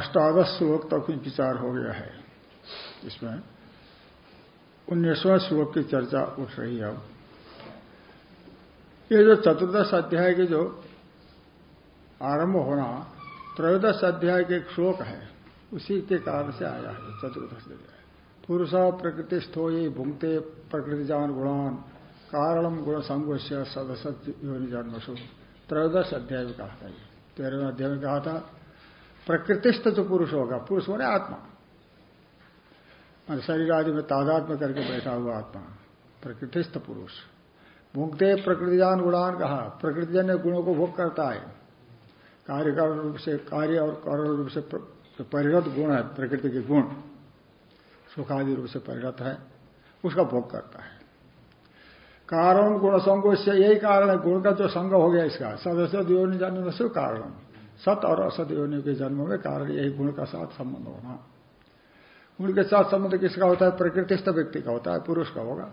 अष्टादश श्लोक तक कुछ विचार हो गया है। इसमें उन्नीसवें श्लोक की चर्चा उठ रही है। अब ये जो चतुर्दश अध्याय के जो आरंभ होना, त्रयोदश अध्याय के एक श्लोक है, उसी के कारण से आया है चतुर्दश अध्याय। पुरुष प्रकृतिस्थो ये भुंगते प्रकृति जान गुणान कारणम गुण संगोष्य सदस्य योनि जन्मसु त्रयोदश अध्याय में कहा था तेरहवें अध्याय में कहा था प्रकृतिस्थ जो पुरुष होगा, पुरुष होने आत्मा। शरीर आदि में तादाद में करके बैठा हुआ आत्मा, प्रकृतिस्थ पुरुष। भूखते प्रकृतिजान गुणान कहा, प्रकृतिजन्य गुणों को भोग करता है। कार्य कारण रूप से, कार्य और कारण रूप से परिणत गुण है, प्रकृति के गुण। सुखादि रूप से परिणत है, उसका भोग करता है। कारण गुण संग यही कारण है, गुण का जो संग हो गया इसका। सदस्य, दियोनि जन्म से कारण सत और असत योनि के जन्म में कारण यही गुण का साथ संबंध होना। गुण के साथ संबंध किसका होता है? प्रकृतिस्थ व्यक्ति का होता है, पुरुष का होगा।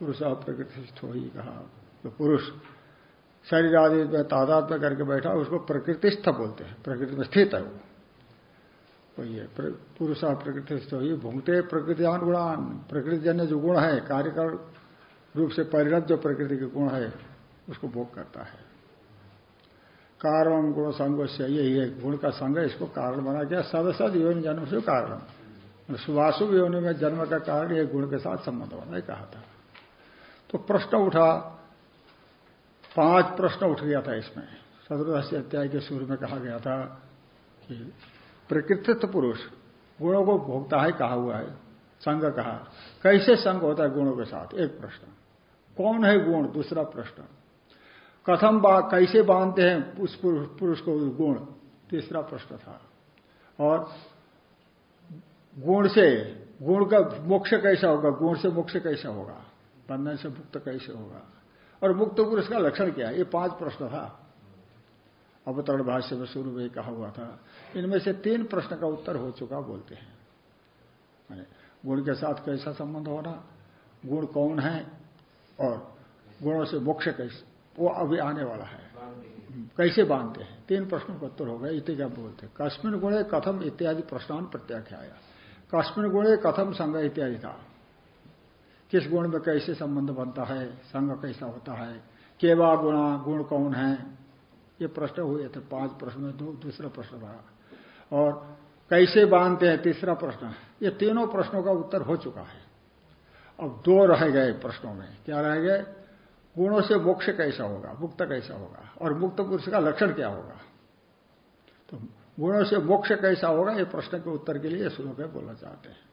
पुरुष प्रकृतिस्थ हो ही कहा। तो पुरुष शरीर आदि में तादाद में करके बैठा, उसको प्रकृतिस्थ बोलते हैं। प्रकृति में स्थित है वो। वही है पुरुष प्रकृतिस्थ हो भूंगते प्रकृतियान गुणान। प्रकृतिजन्य जो गुण है, कार्यकर रूप से परिणत जो प्रकृति के गुण है, उसको भोग करता है। कारण गुण संग से, यही है गुण का संग इसको कारण बना गया सदसद योनि जन्म से कारण। सुभाषुभ योनि में जन्म का कारण यह गुण के साथ संबंध होना ही कहा था। तो प्रश्न उठा, पाँच प्रश्न उठ गया था इसमें। सदरदस्य अध्याय के शुरू में कहा गया था कि प्रकृतित्व पुरुष, गुणों को भोगता है, कहा हुआ है, संग कहा। कैसे संग होता है गुणों के साथ? एक प्रश्न। कौन है गुण? दूसरा प्रश्न। कथम बा, कैसे बांधते हैं उस पुरुष को गुण? तीसरा प्रश्न था। और गुण से, गुण का मोक्ष कैसा होगा? गुण से मोक्ष कैसा होगा? बंधन से मुक्त कैसे होगा? और मुक्त पुरुष का लक्षण क्या है? ये पाँच प्रश्न था। अवतरण भाष्य में शुरू में कहा हुआ था। इनमें से तीन प्रश्न का उत्तर हो चुका, बोलते हैं। गुण के साथ कैसा संबंध होना? गुण कौन है? और गुणों से मोक्ष कैसे वो अभी आने वाला है। कैसे बांधते हैं? तीन प्रश्नों का उत्तर हो गया इतने क्या बोलते हैं? कश्मीर गुणे कथम इत्यादि प्रश्नान प्रत्याख्याया। कश्मीर गुणे कथम संग इत्यादि था। किस गुण में कैसे संबंध बनता है? संग कैसा होता है? केवा गुणा गुण कौन है? ये प्रश्न हुए थे पाँच प्रश्न में दो दूसरा प्रश्न रहा। और कैसे बांधते हैं? तीसरा प्रश्न। ये तीनों प्रश्नों का उत्तर हो चुका है। अब दो रह गए प्रश्नों में। क्या रह गए? गुणों से मोक्ष कैसा होगा? मुक्त कैसा होगा? और मुक्त पुरुष का लक्षण क्या होगा? तो गुणों से मोक्ष कैसा होगा? ये प्रश्न के उत्तर के लिए श्लोक में बोलना चाहते हैं।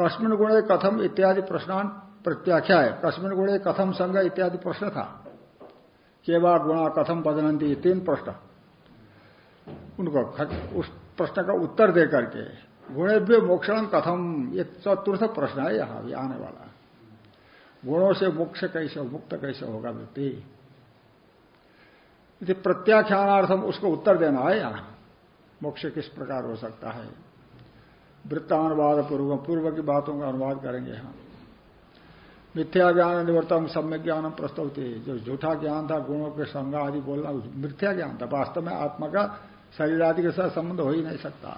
कश्मीर गुणे कथम इत्यादि प्रश्नान प्रत्याख्या है कश्मीर गुणे कथम संग इत्यादि प्रश्न था। केवा गुणा कथम बदनंती तीन प्रश्न। उनको उस प्रश्न का उत्तर दे करके गुणेभ्य मोक्षण कथम। ये चतुर्थ प्रश्न है यहाँ भी आने वाला गुणों से मोक्ष कैसे मुक्त कैसे होगा व्यक्ति? प्रत्याख्यानार्थम उसको उत्तर देना है यहाँ। मोक्ष किस प्रकार हो सकता है? वृत्तानुवाद पूर्व पूर्व की बातों का अनुवाद करेंगे हम। मिथ्या ज्ञान निवर्तन सम्यक ज्ञान प्रस्तुति। जो झूठा ज्ञान था, गुणों के संग आदि बोलना मिथ्या ज्ञान था। वास्तव में आत्मा का शरीर आदि के साथ संबंध हो ही नहीं सकता।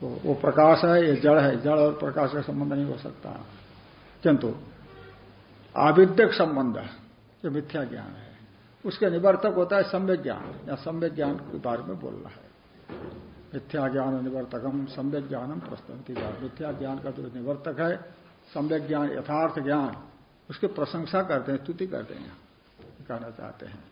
तो वो प्रकाश है, ये जड़ है। जड़ और प्रकाश का संबंध नहीं हो सकता। किंतु आविद्यक संबंध जो मिथ्या ज्ञान है। उसके निवर्तक होता है सम्यक ज्ञान, या सम्यक ज्ञान के बारे में बोलना है। मिथ्या ज्ञान निवर्तकम सम्यक ज्ञानम प्रस्तुति मिथ्या ज्ञान का जो निवर्तक है, सम्यक ज्ञान, यथार्थ ज्ञान, उसकी प्रशंसा करते हैं, स्तुति करते हैं, कहना चाहते हैं।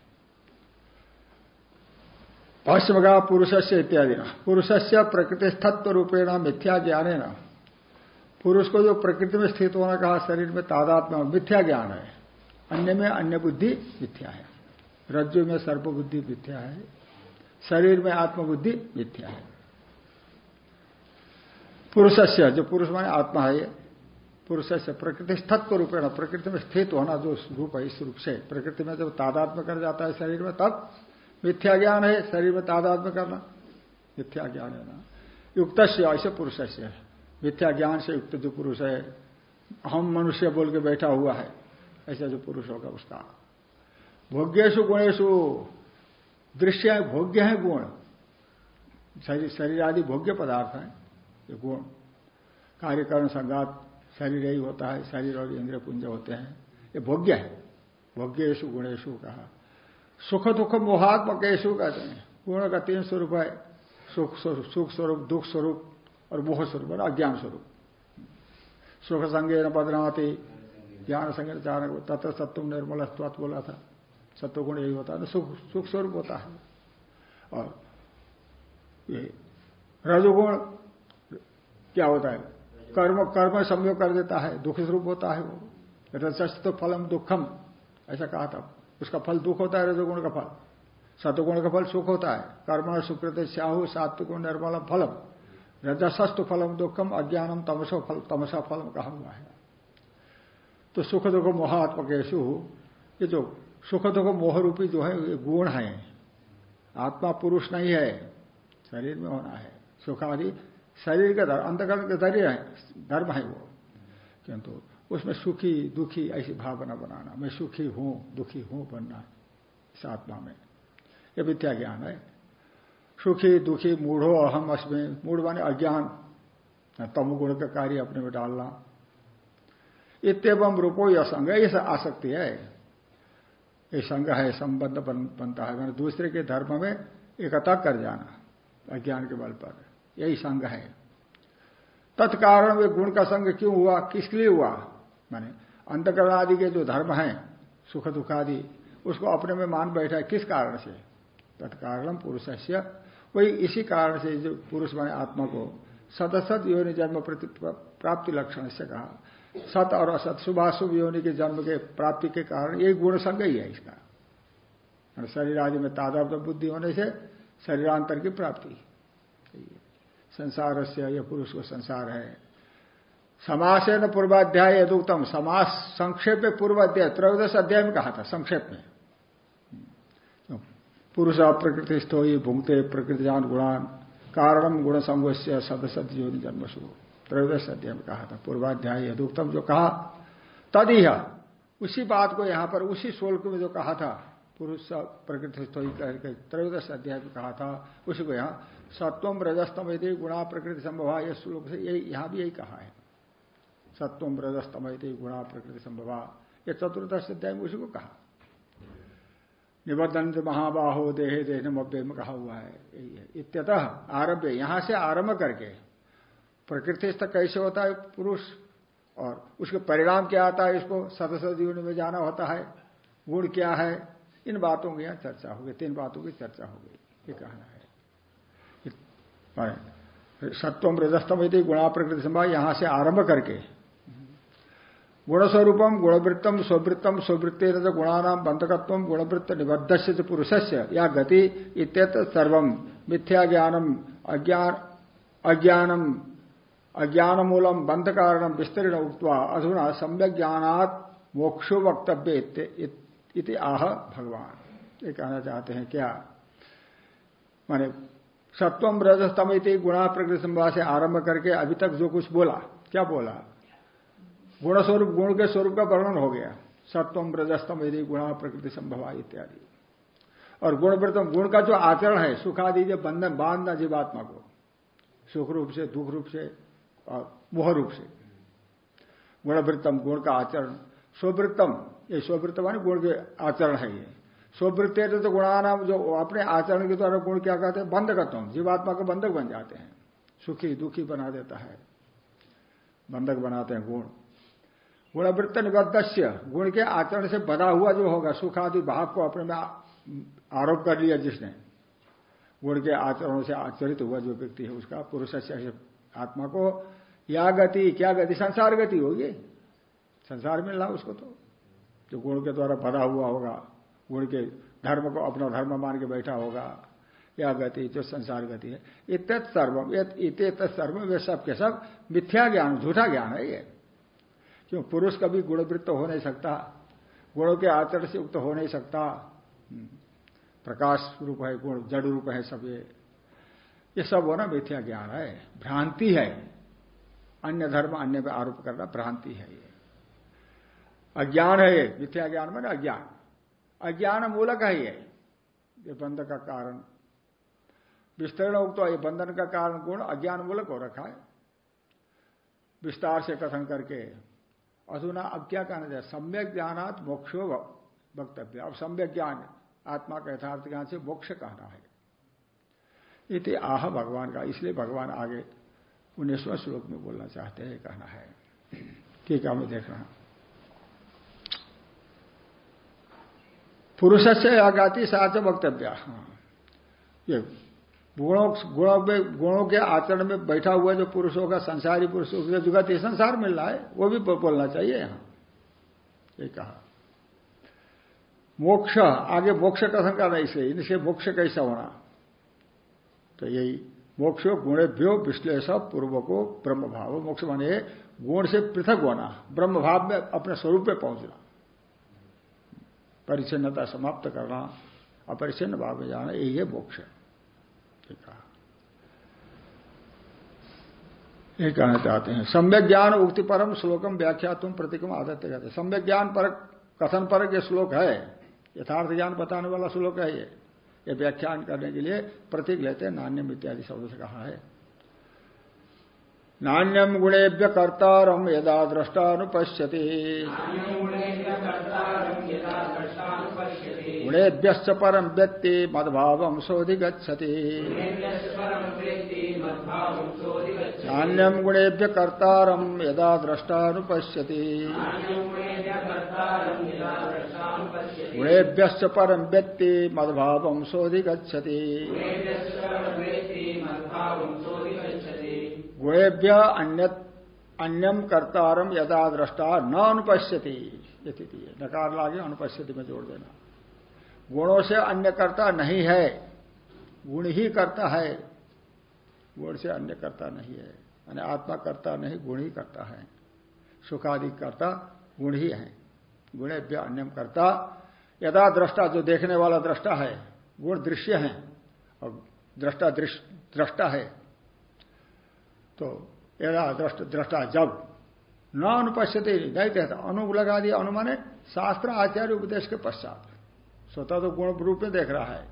भाष्य का पुरुष से इत्यादि पुरुष से प्रकृतिस्थत्व रूपेण मिथ्या ज्ञान पुरुष को जो प्रकृति में स्थित होना कहा, शरीर में तादात्मा मिथ्या ज्ञान है, अन्य में अन्य बुद्धि मिथ्या है। रज्जु में सर्प बुद्धि मिथ्या है, शरीर में आत्मबुद्धि मिथ्या है। पुरुष जो पुरुष माने आत्मा है पुरुष से प्रकृति स्थत्व रूपेण प्रकृति में स्थित होना जो रूप है, इस रूप से। प्रकृति में जब तादात्म्य कर जाता है शरीर में, तब मिथ्या ज्ञान है, शरीर में तादात्म्य करना मिथ्या ज्ञान है ना। युक्त ऐसे पुरुष से मिथ्या ज्ञान से युक्त जो पुरुष है, हम मनुष्य बोल के बैठा हुआ है, ऐसा जो पुरुष होगा उसका। भोग्यशु गुणेशु दृश्य भोग्य है गुण। शरीर आदि भोग्य पदार्थ है, ये गुण। कार्यकरण संगात शरीर ही होता है, शरीर और इंद्रिय पुंज होते हैं, ये भोग्य है। भोग्यशु गुणेशु कहा। सुख दुख मोहात्मकेशु कहते हैं, गुण का तीन स्वरूप है, सुख स्वरूप सुख स्वरूप, दुख स्वरूप और मोह स्वरूप अज्ञान स्वरूप। सुख संगे न बदनाती ज्ञान संगे चार तत्व सत्व निर्मल बोला था। सत्व गुण यही होता है सुख सुख स्वरूप होता है। और ये रजोगुण क्या होता है? कर्म कर्म संयोग कर देता है, दुख स्वरूप होता है वो। रजस्त फलम दुखम, ऐसा कहा था। उसका फल दुख होता है, रजोगुण का फल। सतगुण का फल सुख होता है। कर्म सुकृत श्याहु सात्विक निर्मल फलम। रजसस्त फलम दुखम, अज्ञानम तमसो फल, तमसा फलम कहा हुआ है? तो सुख दुख मोहात्मकेशु ये जो सुख दुख मोह रूपी जो है, ये गुण है। आत्मा पुरुष नहीं है, शरीर में होना है। सुख आदि शरीर का अंतकरण का धैर्य है, धर्म है वो। किंतु उसमें सुखी, दुखी ऐसी भावना बनाना, मैं सुखी हूँ, दुखी हूँ बनना, इस आत्मा में। यह विद्या ज्ञान है। सुखी दुखी मूढ़ो अहम अस्में। मूढ़ माने अज्ञान। तमुगुण का कार्य अपने में डालना। इतम रूपो यह संग ये आसक्ति है। ये संग है संबंध बन, बनता है। मैंने दूसरे के धर्म में एकता कर जाना अज्ञान के बल पर। यही संग है। तत्कारण वे गुण का संग क्यों हुआ? किस लिए हुआ? माने अंतकरण आदि के जो धर्म है सुख दुख आदि उसको अपने में मान बैठा है किस कारण से? तत्कारणम पुरुष वही इसी कारण से जो पुरुष माने आत्मा को सदसत योनि जन्म प्रति प्राप्ति लक्षण से कहा। सत और असत, शुभाशुभ योनि के जन्म के प्राप्ति के कारण यही गुण संग ही है इसका। शरीर आदि में तादाब्द बुद्धि होने से शरीरांतर की प्राप्ति। संसार से यह पुरुष को संसार है। समास है न पूर्वाध्याय यदुक्तम। समास संक्षेप में पूर्वाध्याय, त्रयोदश अध्याय में कहा था, संक्षेप में। पुरुष प्रकृति हो ये भूंगते प्रकृति जान गुणान। कारणम गुण संगोष्य सदस्य योनि जन्मसु। त्रयोदश अध्याय में कहा था, पूर्वाध्याय यदुक्तम जो कहा तद उसी बात को यहाँ पर, उसी श्लोक में जो कहा था, पुरुष प्रकृति करके त्रयोदश अध्याय में कहा था, उसी को यहाँ सत्वम रजस्तम यदि गुणा प्रकृति संभवा, यह श्लोक से यही, यहाँ भी यही कहा है। सत्वम रजस्तम यदि गुणा प्रकृति संभवा यह चतुर्दश अध्याय में उसी को कहा। निबद्धन महाबाहो देहे देह मव्य में कहा हुआ है। यही है। इत्यतः आरभ्य, यहाँ से आरंभ करके प्रकृति तक कैसे होता है पुरुष और उसके परिणाम क्या आता है इसको सदस्य जीवन में जाना होता है, गुण क्या है, इन बातों की यहाँ चर्चा होगी तीन बातों की चर्चा होगी ये कहना है। सत्वम रजस्तम यदि गुणा प्रकृति संभव, यहाँ से आरंभ करके गुणस्वरूपम गुणवृत्तम स्ववृत्तम स्ववृत्ते गुणानाम बंधकत्व गुणवृत्त निबद्ध से पुरुष या गति इत्यत सर्व। मिथ्या ज्ञानम अज्ञान अज्ञानम अज्ञान मूलम बंध कारणम विस्तृण उक्वा अधुना सम्यक ज्ञानात मोक्षो वक्तव्य इति आह भगवान। ये कहना चाहते हैं क्या? माने सत्वम रजस्तम इति गुणा प्रकृति संभा से आरंभ करके अभी तक जो कुछ बोला, क्या बोला? गुण स्वरूप, गुण के स्वरूप का वर्णन हो गया। सत्वम रजस्तम यदि गुणा, प्रकृति, संभव, इत्यादि। और गुणवृतम गुण का जो आचरण है, सुखादि जो बंधन, बांधना जीवात्मा को, सुख रूप से, दुख रूप से, और मोह रूप से। गुणवृत्तम गुण का आचरण। स्ववृत्तम ये स्ववृत्त मान गुण के आचरण है ये। स्ववृत्त तो गुणाना जो अपने आचरण के द्वारा गुण क्या कहते हैं? बंधकत्व। जीवात्मा को बंधक बन जाते हैं। सुखी, दुखी बना देता है। बंधक बनाते हैं गुण। गुणवृत्त निबद्ध गुण के आचरण से बधा हुआ जो होगा सुख आदि भाव को अपने में आरोप कर लिया जिसने। गुण के आचरणों से आचरित हुआ जो व्यक्ति है, उसका पुरुष से आत्मा को, या गति, क्या गति? संसार गति होगी संसार मिलना उसको तो। जो गुण के द्वारा बधा हुआ होगा, गुण के धर्म को अपना धर्म मान के बैठा होगा, या गति, जो संसार गति है इत सर्वम इत सर्वम वे सब के सब मिथ्या ज्ञान, झूठा ज्ञान है ये। क्यों? पुरुष कभी गुणवृत्त हो नहीं सकता। गुणों के आचरण से युक्त हो नहीं सकता। हम्म। प्रकाश रूप है, गुण, जड़ रूप है सब ये। ये सब वो ना मिथ्या ज्ञान है। भ्रांति है। अन्य धर्म, अन्य पे आरोप करना भ्रांति है ये। अज्ञान है ये। मिथ्या ज्ञान में अज्ञान। अज्ञान मूलक है ये। ये बंध का कारण। विस्तरण तो ये बंधन का कारण गुण अज्ञान मूलक हो रखा है। विस्तार से कथन करके। अधुना अब क्या कहना चाहिए सम्यक ज्ञानात मोक्षो वक्तव्य। अब सम्यक ज्ञान, आत्मा का यथार्थ ज्ञान से मोक्ष कहना है। इति आह भगवान का, इसलिए भगवान आगे उन्नीसवें श्लोक में बोलना चाहते हैं, कहना है। ठीक है मैं देख रहा पुरुष से आगाती साच वक्तव्य। हाँ। ये गुणों गुणों में, गुणों के आचरण में बैठा हुआ जो पुरुष होगा संसारी पुरुष उसके जुगत ये संसार मिल रहा है, वो भी बोलना चाहिए यहाँ। ये कहा। मोक्ष, आगे मोक्ष कथन करना इसे इनसे मोक्ष कैसा होना? तो यही, मोक्ष गुणेभ्यो विश्लेष पूर्व को ब्रह्म भाव मोक्ष माने गुण से पृथक होना ब्रह्म भाव में अपने स्वरूप में पहुँचना। परिच्छिन्नता समाप्त करना अपरिचिन्न भाव में जाना, यही है मोक्ष। ये कहना चाहते हैं सम्यक ज्ञान उक्ति परम श्लोकम व्याख्या तुम प्रतिकम आदत्य कहते सम्यक ज्ञान पर कथन पर ये श्लोक है यथार्थ ज्ञान बताने वाला श्लोक है ये। ये व्याख्यान करने के लिए प्रतीक लेते हैं नान्यम इत्यादि शब्द से कहा है। नान्यम गुणेभ्य कर्तारम यदा दृष्टानुपश्यति। गुणेभ्यश्च परम व्यक्ति मदभाव सोधि गति नान्यम गुणेभ्य कर्तारम यदा दृष्टानुपश्यति गुणेभ्यश्च परम व्यक्ति मदभाव सोधि गति गुणेभ्य अन्य अन्यम कर्तारम यदा दृष्टा न अनुपस्यति नकार लागे अनुपस्थिति में जोड़ देना। गुणों से अन्य कर्ता नहीं है, गुण ही करता है। गुण से अन्य करता नहीं है, यानी आत्मा करता नहीं, गुण ही करता है। सुखादि करता गुण ही है। गुणेभ्य अन्यम करता। यदा दृष्टा, जो देखने वाला दृष्टा है, गुण दृश्य है, और दृष्टा दृष्टा है। तो यदा दृष्ट, दृष्टा जब न अनुपस्थिति नहीं कहता अनु लगा दिया अनुमाने शास्त्र आचार्य उपदेश के पश्चात। स्वतः तो गुण रूप में देख रहा है।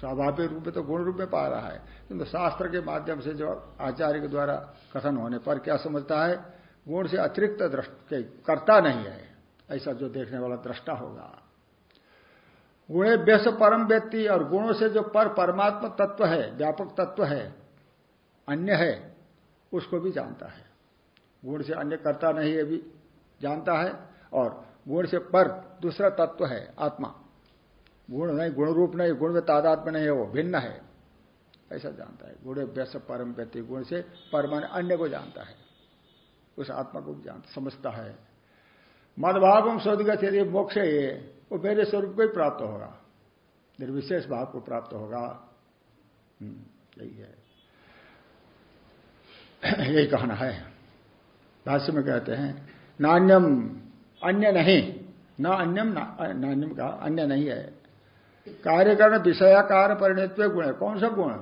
स्वाभाविक रूप में तो गुण रूप में पा रहा है। किंतु शास्त्र के माध्यम से जो आचार्य के द्वारा कथन होने पर क्या समझता है? गुण से अतिरिक्त दृष्ट करता नहीं है। ऐसा जो देखने वाला दृष्टा होगा। गुणे व्यस परम व्यक्ति और गुणों से जो पर परमात्मा तत्व है, व्यापक तत्व है, अन्य है, उसको भी जानता है। गुण से अन्य करता नहीं है भी, जानता है। और गुण से पर दूसरा तत्व है, आत्मा। गुण नहीं गुण रूप नहीं गुण में तादाद में नहीं है वो भिन्न है। ऐसा जानता है। गुण व्यस परम व्यक्ति गुण से परमान अन्य को जानता है। उस आत्मा को जानता समझता है। मदभाव हम सोधगत यदि मोक्ष है ये वो मेरे स्वरूप को ही प्राप्त होगा। निर्विशेष भाव को प्राप्त होगा। हम्म, यही है। यही कहना है। भाष्य में कहते हैं नान्यम अन्य नहीं। न अन्यम ना, नान्यम का अन्य नहीं है। कार्यकरण विषयाकार परिणित्व गुण है। कौन सा गुण?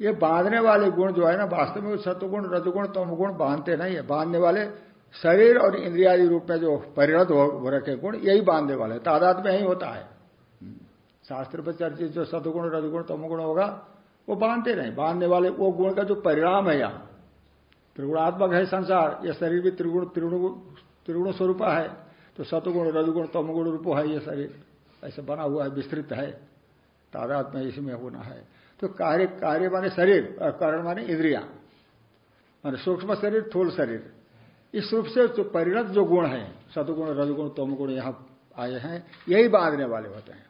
ये बांधने वाले गुण जो है ना, वास्तव में सतुगुण रजगुण, तमगुण बांधते नहीं है। बांधने वाले शरीर और इंद्रियादि रूप में जो परिणत हो रखे गुण, यही बांधने वाले तादाद में ही होता है। शास्त्र पर चर्चित जो सतुगुण रजगुण, तमगुण होगा, वो बांधते नहीं। बांधने वाले वो गुण का जो परिणाम है यहाँ। त्रिगुणात्मक है संसार यह शरीर भी त्रिगुण त्रिगुण त्रिगुण स्वरूप है। तो सतुगुण रजगुण, तमगुण रूप है यह शरीर। ऐसे बना हुआ है, विस्तृत है। तादाद में इसमें होना है। तो कार्य कार्य माने शरीर और कारण माने इंद्रिया। माने सूक्ष्म शरीर, थूल शरीर। इस रूप से जो परिणत जो गुण है सतुगुण रजगुण, तमगुण यहाँ आए हैं, यही बांधने वाले होते हैं।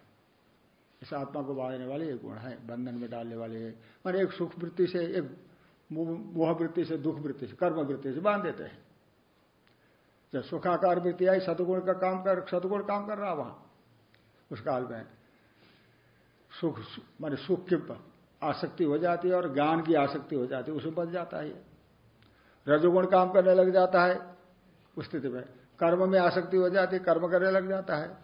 इस आत्मा को बांधने वाले ये गुण है, बंधन में डालने वाले। माने एक सुख वृत्ति से, एक मोह वृत्ति से, दुख वृत्ति से, कर्म वृत्ति से बाँध देते हैं। जब सुखाकार वृत्ति आई सतुगुण का काम कर सतुगुण काम कर रहा वहाँ। उस काल में सुख, माने सुख के आसक्ति हो जाती है और ज्ञान की आसक्ति हो जाती है उसमें बच जाता है रजोगुण काम करने लग जाता है उस स्थिति में। कर्म में आसक्ति हो जाती है, कर्म करने लग जाता है।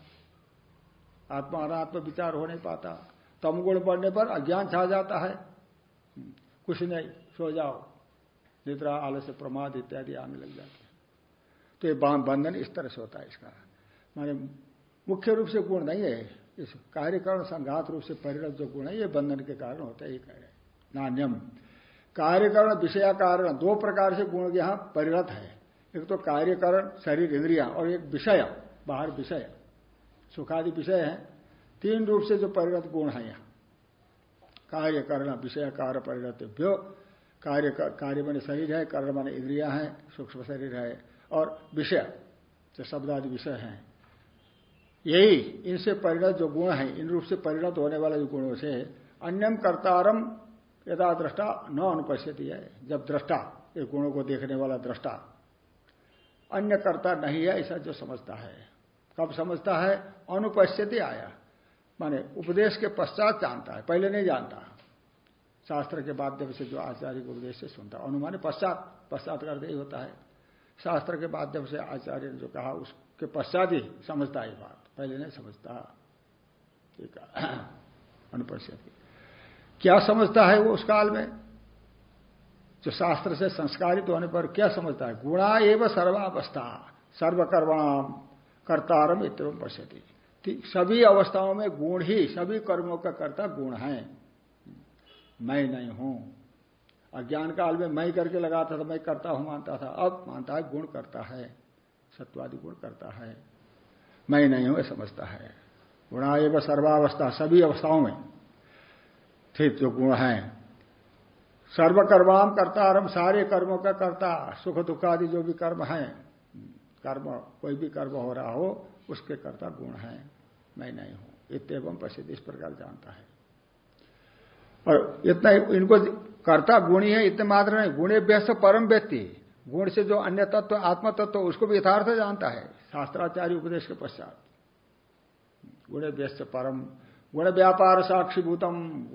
आत्मा अनात्म विचार हो नहीं पाता। तमगुण पढ़ने पर अज्ञान छा जाता है। कुछ नहीं, सो जाओ। निद्रा आलस्य प्रमाद इत्यादि आने लग जाते हैं। तो ये बंधन इस तरह से होता है इसका। माने मुख्य रूप से गुण नहीं है। इस कार्यकरण संघात रूप से परिणत जो गुण है, ये बंधन के कारण होता है, ये कह रहे नान्यम। कार्यकरण विषया कारण दो प्रकार से गुण यहाँ परिणत है। एक तो कार्यकरण शरीर इंद्रिया और एक विषय, बाहर विषय। सुखादि विषय है। तीन रूप से जो परिणत गुण है यहाँ। कार्य करण विषय कार्य परिणत भ्यो कार्य कार्य माने शरीर है, कर्ण माने इंद्रिया है, सूक्ष्म शरीर है और विषय, जो शब्द आदि विषय है। यही इनसे परिणत जो गुण है, इन रूप से परिणत होने वाले जो गुणों से अन्यम कर्तारम यदा दृष्टा न अनुपस्थिति है। जब दृष्टा, ये गुणों को देखने वाला दृष्टा, अन्य कर्ता नहीं है, ऐसा जो समझता है। कब समझता है? अनुपस्थिति आया। माने उपदेश के पश्चात जानता है, पहले नहीं जानता। शास्त्र के माध्यम से जो आचार्य के उपदेश से सुनता अनुमान पश्चात पश्चात करते ही होता है। शास्त्र के माध्यम से आचार्य ने जो कहा, उसके पश्चात ही समझता है बात। पहले नहीं समझता। ठीक अनुपस्थिति क्या समझता है वो उस काल में? जो शास्त्र से संस्कारित होने पर क्या समझता है? गुणा एवं सर्वावस्था सर्वकर्माम कर्तारम इतम पश्यति। सभी अवस्थाओं में गुण ही, सभी कर्मों का कर्ता गुण है। मैं नहीं हूँ। अज्ञान काल में मैं करके लगाता था, मैं करता हूँ, मानता था। अब मानता है, गुण करता है। सत्वादि गुण करता है। मैं नहीं हूँ यह समझता है। गुणा एवं सर्वावस्था, सभी अवस्थाओं में। स्थित जो गुण है। सर्वकर्माम करता आरम सारे कर्मों का करता, सुख दुख आदि जो भी कर्म है, कर्म, कोई भी कर्म हो रहा हो, उसके कर्ता गुण है। मैं नहीं हूँ। इतम प्रसिद्ध इस प्रकार जानता है। और इतना इनको कर्ता गुणी है, इतने मात्र नहीं। गुणे व्यस्त परम व्यक्ति। गुण से जो अन्य तत्व आत्म तत्व उसको भी यथार्थ जानता है। शास्त्राचार्य उपदेश के पश्चात। गुण व्यस्त परम। गुण व्यापार साक्षीभूतम।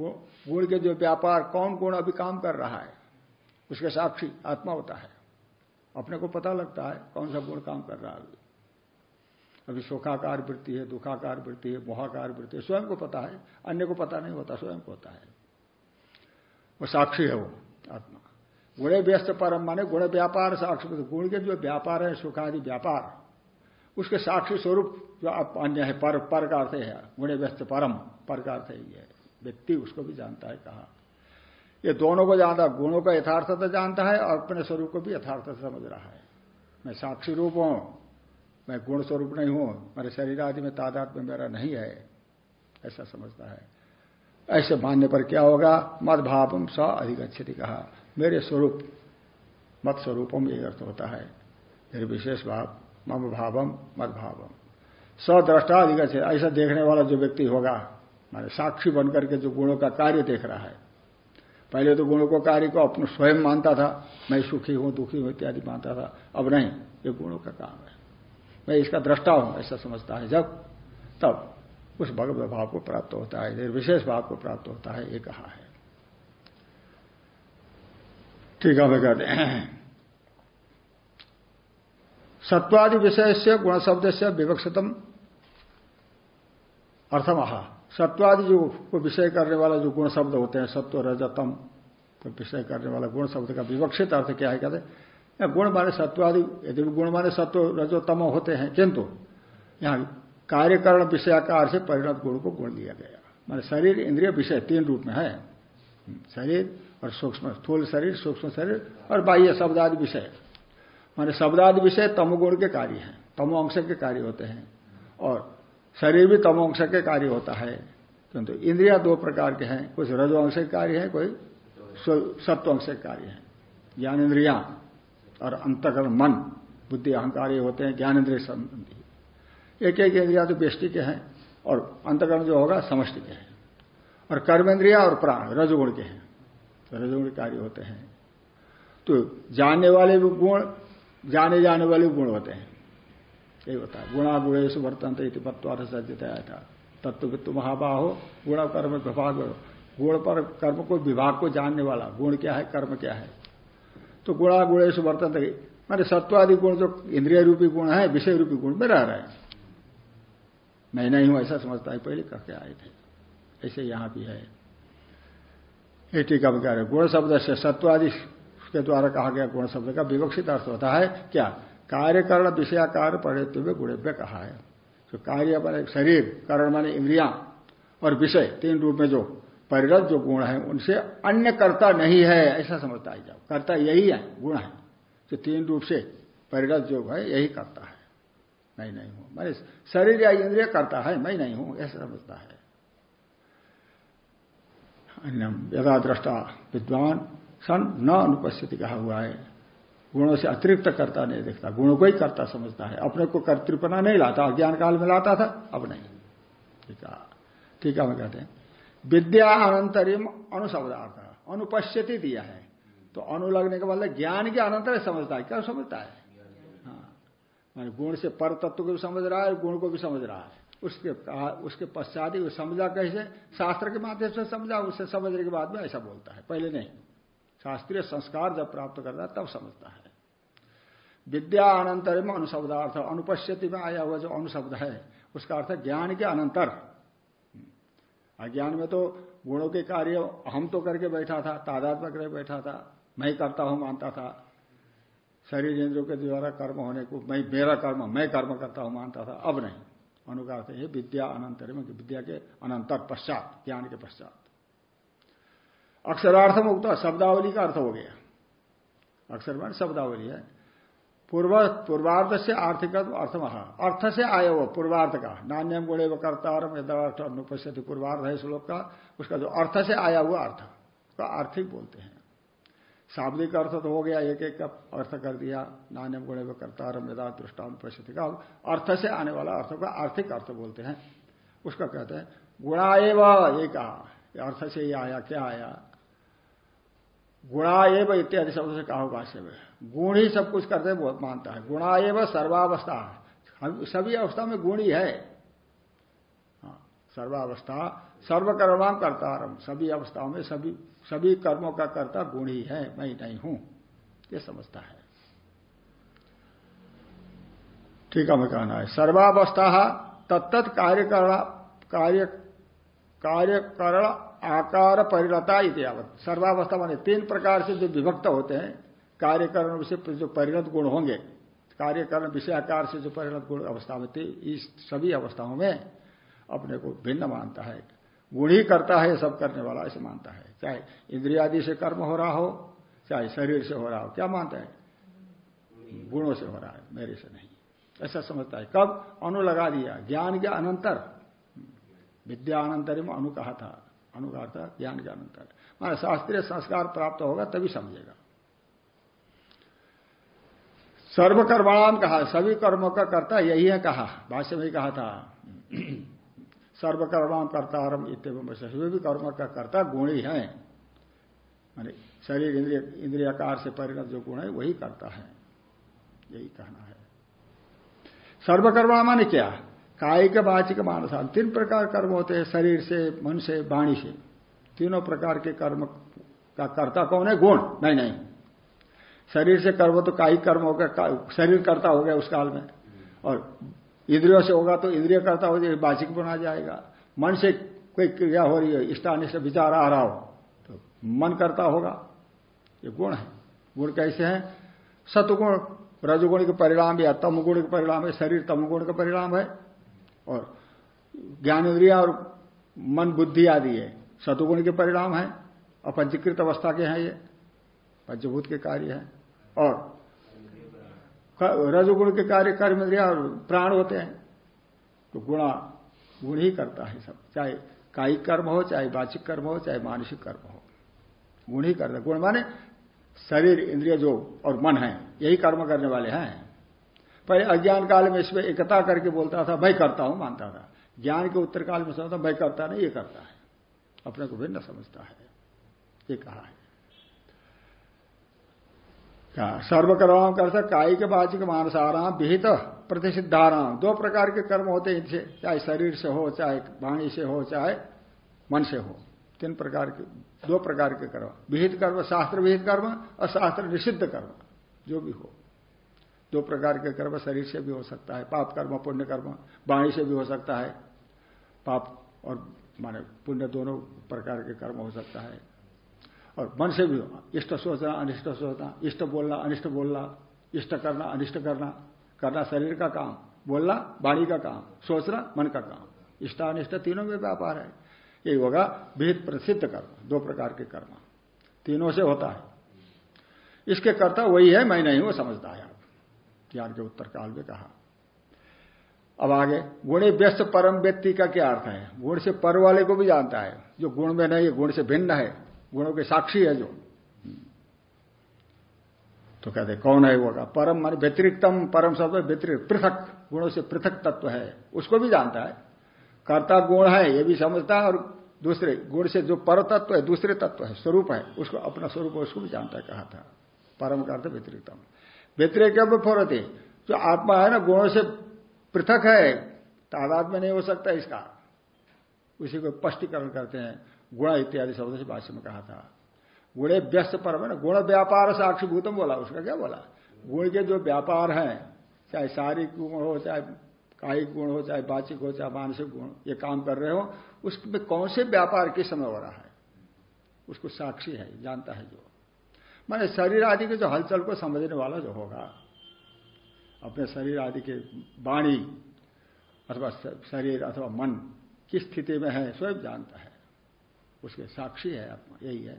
गुण के जो व्यापार, कौन गुण अभी काम कर रहा है, उसके साक्षी आत्मा होता है। अपने को पता लगता है कौन सा गुण काम कर रहा है अभी। अभी सुखाकार वृत्ति है, दुखाकार वृत्ति है, मोहाकार वृत्ति है, स्वयं को पता है। अन्य को पता नहीं होता, स्वयं को होता है। वो साक्षी है वो आत्मा। गुणे व्यस्त परम माने गुण व्यापार, साक्षी गुण के जो व्यापार है, सुखादि व्यापार। उसके साक्षी स्वरूप जो आप अन्य है, पर पर का अर्थ है, गुणे व्यस्त परम पर का अर्थ है व्यक्ति उसको भी जानता है कहा। ये दोनों को जानता गुणों का यथार्थता जानता है और अपने स्वरूप को भी यथार्थ समझ रहा है। मैं साक्षी रूप हूँ, मैं गुण स्वरूप नहीं हूँ, मेरे शरीर आदि में तादाद में मेरा नहीं है, ऐसा समझता है। ऐसे मानने पर क्या होगा? मद भावम स अधिगछति कहा। मेरे स्वरूप, मत स्वरूपम एक अर्थ होता है। मेरे विशेष भाव, मम भावम, मद भावम। सद्रष्टा अधिगछित ऐसा देखने वाला जो व्यक्ति होगा, माने साक्षी बनकर के जो गुणों का कार्य देख रहा है। पहले तो गुणों को कार्य को अपने स्वयं मानता था, मैं सुखी हूँ, दुखी हूँ इत्यादि मानता था, अब नहीं, ये गुणों का काम है। मैं इसका दृष्टा हूँ, ऐसा समझता है जब, तब उस भगवत भाव को प्राप्त होता है, निर्विशेष भाव को प्राप्त होता है, ये कहा है। ठीक है कहते हैं सत्वादि विषय से गुण शब्द से विवक्षितम। अर्थम आहा सत्वादि जो को विषय करने वाला जो गुण शब्द होते हैं, सत्व, रजतम को विषय करने वाला गुण शब्द का विवक्षित अर्थ क्या है कहते हैं? गुण माने सत्वादि, यदि गुण माने सत्व रजोतम होते हैं, किंतु यहाँ कार्यकरण विषयाकार से परिणत गुण को गुण दिया गया। मान शरीर, इंद्रिय विषय तीन रूप में है। शरीर और सूक्ष्म, स्थूल शरीर, सूक्ष्म शरीर और बाह्य शब्दादि विषय। माने शब्दादि विषय तमोगुण के कार्य हैं तमो अंश के कार्य होते हैं। और शरीर भी तमो अंश के कार्य होता है। किंतु तो इंद्रिया दो प्रकार के हैं, कुछ रजो अंश के कार्य है, कोई सत्व अंश के कार्य है। ज्ञान इंद्रिया और अंतकरण, मन, बुद्धि, अहंकार होते हैं, ज्ञान इंद्रिय संबंधी। एक एक इंद्रिया तो बेष्टि के हैं और अंतकरण जो होगा समष्टि के हैं। और कर्मेंद्रिया और प्राण, रजगुण के हैं। रजगुण कार्य होते हैं। तो जानने वाले भी गुण, जाने जाने वाले गुण होते हैं। यही होता है। गुणा गुणेश वर्तन इति पत्वार्थ सज्जित आया था। तत्व वित्त महाबाहो, गुण कर्म विभाग गुण पर कर्म को विभाग को जानने वाला। गुण क्या है, कर्म क्या है? तो गुणा गुणेश वर्तन मैंने सत्वादि गुण जो इंद्रिय रूपी गुण है, विषय रूपी गुण में रह रहे हैं। मैं नहीं हूँ, ऐसा समझता है, पहले करके आए थे। ऐसे यहाँ भी है। ये टीका में कह रहे गुण शब्द से सत्वादि के द्वारा कहा गया गुण शब्द का विवक्षित अर्थ होता है क्या? कार्यकरण विषयाकार पढ़ते हुए गुणव्य कहा है। जो कार्य माने शरीर, करण माने इंद्रिया और विषय, तीन रूप में जो परिरत जो गुण है, उनसे अन्य कर्ता नहीं है, ऐसा समझता है जाओ कर्ता यही है, गुण है। जो तीन रूप से परिरत जो है, यही करता है। मैं नहीं हूँ। मैंने शरीर या इंद्रिय करता है, मैं नहीं हूँ, ऐसा समझता है। अन्य। यदा दृष्टा विद्वान, सन न अनुपस्थिति कहा हुआ है गुणों से अतिरिक्त करता नहीं देखता। गुणों को ही करता समझता है। अपने को कर्तृपना नहीं लाता। अज्ञान काल में लाता था, अब नहीं। ठीक है। ठीक है मैं कहते हैं। विद्या अनंतरिम अनुशब्दार्थ अनुपस्थिति दिया है। तो अनु लगने के मतलब ज्ञान के अनंतर समझता है। क्या समझता है? हाँ। गुण से पर तत्व को भी समझ रहा है, गुण को भी समझ रहा है। उसके उसके पश्चात ही समझा कैसे? शास्त्र के माध्यम से समझा, उसे समझने के बाद में ऐसा बोलता है। पहले नहीं। शास्त्रीय संस्कार जब प्राप्त करता है, तब समझता है। विद्या अनंतर में अनुशब्दार्थ अनुपस्थिति में आया हुआ जो अनुशब्द है, उसका अर्थ ज्ञान के अनंतर। अज्ञान में तो गुणों के कार्य हम तो करके बैठा था, तादाद में करके बैठा था, मैं करता हूँ, मानता था। शरीर इंद्रियों के द्वारा कर्म होने को, मैं, मेरा कर्म, मैं कर्म करता हूँ, मानता था। अब नहीं। अनुकार है, विद्या अनंतर में विद्या के अनंतर पश्चात, ज्ञान के पश्चात। अक्षरार्थ में उगता शब्दावली का अर्थ हो गया। अक्षर मान शब्दावली है। पूर्व, पूर्वार्ध से आर्थिक अर्थ महा। अर्थ से आया वो पूर्वार्ध का। नान्यम गुणे व कर्तारम यदार्थ पूर्वार्ध है श्लोक का। उसका जो अर्थ से आया हुआ अर्थ का आर्थिक बोलते हैं। शाब्दिक अर्थ तो हो गया एक एक का अर्थ कर दिया नान्यम गुणे व कर्तारम यदा दृष्टानुपस्थिति का अर्थ से आने वाला अर्थ का आर्थिक अर्थ बोलते हैं। उसका कहते हैं गुणा ये कहा अर्थ से ही आया क्या आया? गुणा एव इत्यादि शब्द से कहा भाष्य में। गुण ही सब कुछ करते मानता है। गुणा एव सर्वावस्था सभी अवस्था में गुण ही है। हाँ, सर्वावस्था सर्वकर्माम करता सभी अवस्थाओं में सभी सभी कर्मों का कर्ता गुण ही है मैं नहीं हूँ। ये समझता है। ठीक है, मैं कहना है। सर्वावस्था तत्त कार्यकरण, कार्य, कार्यकरण आकार परिणता इतिहावत सर्वावस्था माने तीन प्रकार से जो विभक्त होते हैं, कार्यकरण से जो परिणत गुण होंगे, कार्यकरण विषयाकार से जो परिणत गुण अवस्था में इस सभी अवस्थाओं में अपने को भिन्न मानता है। गुण ही करता है सब करने वाला, ऐसे मानता है। चाहे इंद्रियादि से कर्म हो रहा हो, चाहे शरीर से हो रहा हो, क्या मानता है? गुणों से हो रहा है, मेरे से नहीं। ऐसा समझता है। कब? अनु लगा दिया। ज्ञान के अनंतर। विद्या अनंतर में अनु कहा था। अनुकार था ज्ञान के अनंतर। माना शास्त्रीय संस्कार प्राप्त होगा तभी समझेगा। सर्वकर्माणाम कहा, सभी कर्मों का कर्ता यही है कहा। भाष्य में कहा था। सर्वकर्माम कर्तारम इतम सभी भी कर्म का कर्ता गुण ही। माने शरीर इंद्रिय, इंद्रियाकार से परिणत जो गुण है, वही करता है। यही कहना है। सर्वकर्मा माने क्या? कायिक, वाचिक मानसान तीन प्रकार कर्म होते हैं, शरीर से, मन से, वाणी से। तीनों प्रकार के कर्म का कर्ता कौन है? गुण। नहीं नहीं। शरीर से कर्म तो कायिक कर्म हो गया शरीर करता हो गया उस काल में। और इंद्रियों से होगा तो इंद्रिय करता हो जाएगा वाचिक बना जाएगा। मन से कोई क्रिया हो रही है इष्टानिष्ट विचार आ रहा हो तो मन करता होगा। ये गुण है। गुण कैसे है? सतुगुण, रजगुण के परिणाम या तमगुण के परिणाम है, शरीर तमगुण का परिणाम है, और ज्ञान इंद्रिया और मन बुद्धि आदि है, सतुगुण के परिणाम है और पंचीकृत अवस्था के हैं ये, पंचभूत के कार्य है, और रजगुण के कार्य कर्म इंद्रिया और प्राण होते हैं। तो गुणा, गुण ही करता है सब। चाहे कायिक कर्म हो, चाहे वाचिक कर्म हो, चाहे मानसिक कर्म हो। गुण ही करता गुण माने शरीर, इंद्रिय जो और मन है, यही कर्म करने वाले हैं। पहले अज्ञान काल में इसमें एकता करके बोलता था, मैं करता हूँ, मानता था। ज्ञान के उत्तर काल में समझता मैं करता नहीं, ये करता है। अपने को भिन्न समझता है। ये कहा है। क्या सर्वकर्म कर कायिक वाचिक मानसाराम विहित प्रतिषिद्धाराम दो प्रकार के कर्म होते हैं इनसे, चाहे शरीर से हो, चाहे वाणी से हो, चाहे मन से हो। तीन प्रकार के, दो प्रकार के कर्म। विहित कर्म, शास्त्र विहित कर्म और शास्त्र निषिद्ध कर्म, जो भी हो। दो प्रकार के कर्म शरीर से भी हो सकता है। पाप कर्म, पुण्य कर्म, वाणी से भी हो सकता है। पाप और, माने, पुण्य दोनों प्रकार के कर्म हो सकता है। और मन से भी इष्ट सोचना, अनिष्ट सोचना, इष्ट बोलना, अनिष्ट बोलना, इष्ट करना, अनिष्ट करना। करना शरीर का काम, बोलना वाणी का काम, सोचना मन का काम। इष्टानिष्ट तीनों में व्यापार है। यही होगा विहित प्रसिद्ध कर्म, दो प्रकार के कर्म। तीनों से होता है। इसके कर्ता वही है, मैं नहीं हूँ, समझता है आप। ज्ञान के उत्तर काल में कहा। अब आगे, गुणे व्यस्त परम व्यक्ति का क्या अर्थ है? गुण से पर वाले को भी जानता है। जो गुण में नहीं है गुण से भिन्न है। गुणों के साक्षी है जो। तो कहते कौन है वो? का परम मान व्यतिरिक्तम, परम शब्द व्यतिरिक्त, पृथक, गुणों से पृथक तत्व है। उसको भी जानता है। कर्ता गुण है, ये भी समझता है, और दूसरे, गुण से जो पर तत्व है, दूसरे तत्व है, स्वरूप है, उसको अपना स्वरूप उसको भी जानता है, कहा था। परम का अर्थ व्यतिरिक्तम व्यतिरिक फोरते जो आत्मा है ना, गुणों से पृथक है, तादाद में नहीं हो सकता इसका। उसी को स्पष्टीकरण करते हैं। गुण इत्यादि शब्द से भाष्य में कहा था। गुणे व्यस्त परम है ना? गुण व्यापार साक्षी भूतम बोला, उसका क्या बोला? गुण के जो व्यापार हैं, चाहे शारीरिक गुण हो, चाहे कायिक गुण हो, चाहे बाचिक हो, चाहे मानसिक गुण, ये काम कर रहे हो, उसमें कौन से व्यापार किस समय हो रहा है? उसको साक्षी है, जानता है जो। माने शरीर आदि के जो हलचल को समझने वाला जो होगा, अपने शरीर आदि के वाणी अथवा शरीर अथवा मन किस स्थिति में है, स्वयं जानता है। उसके साक्षी है आत्मा, यही है।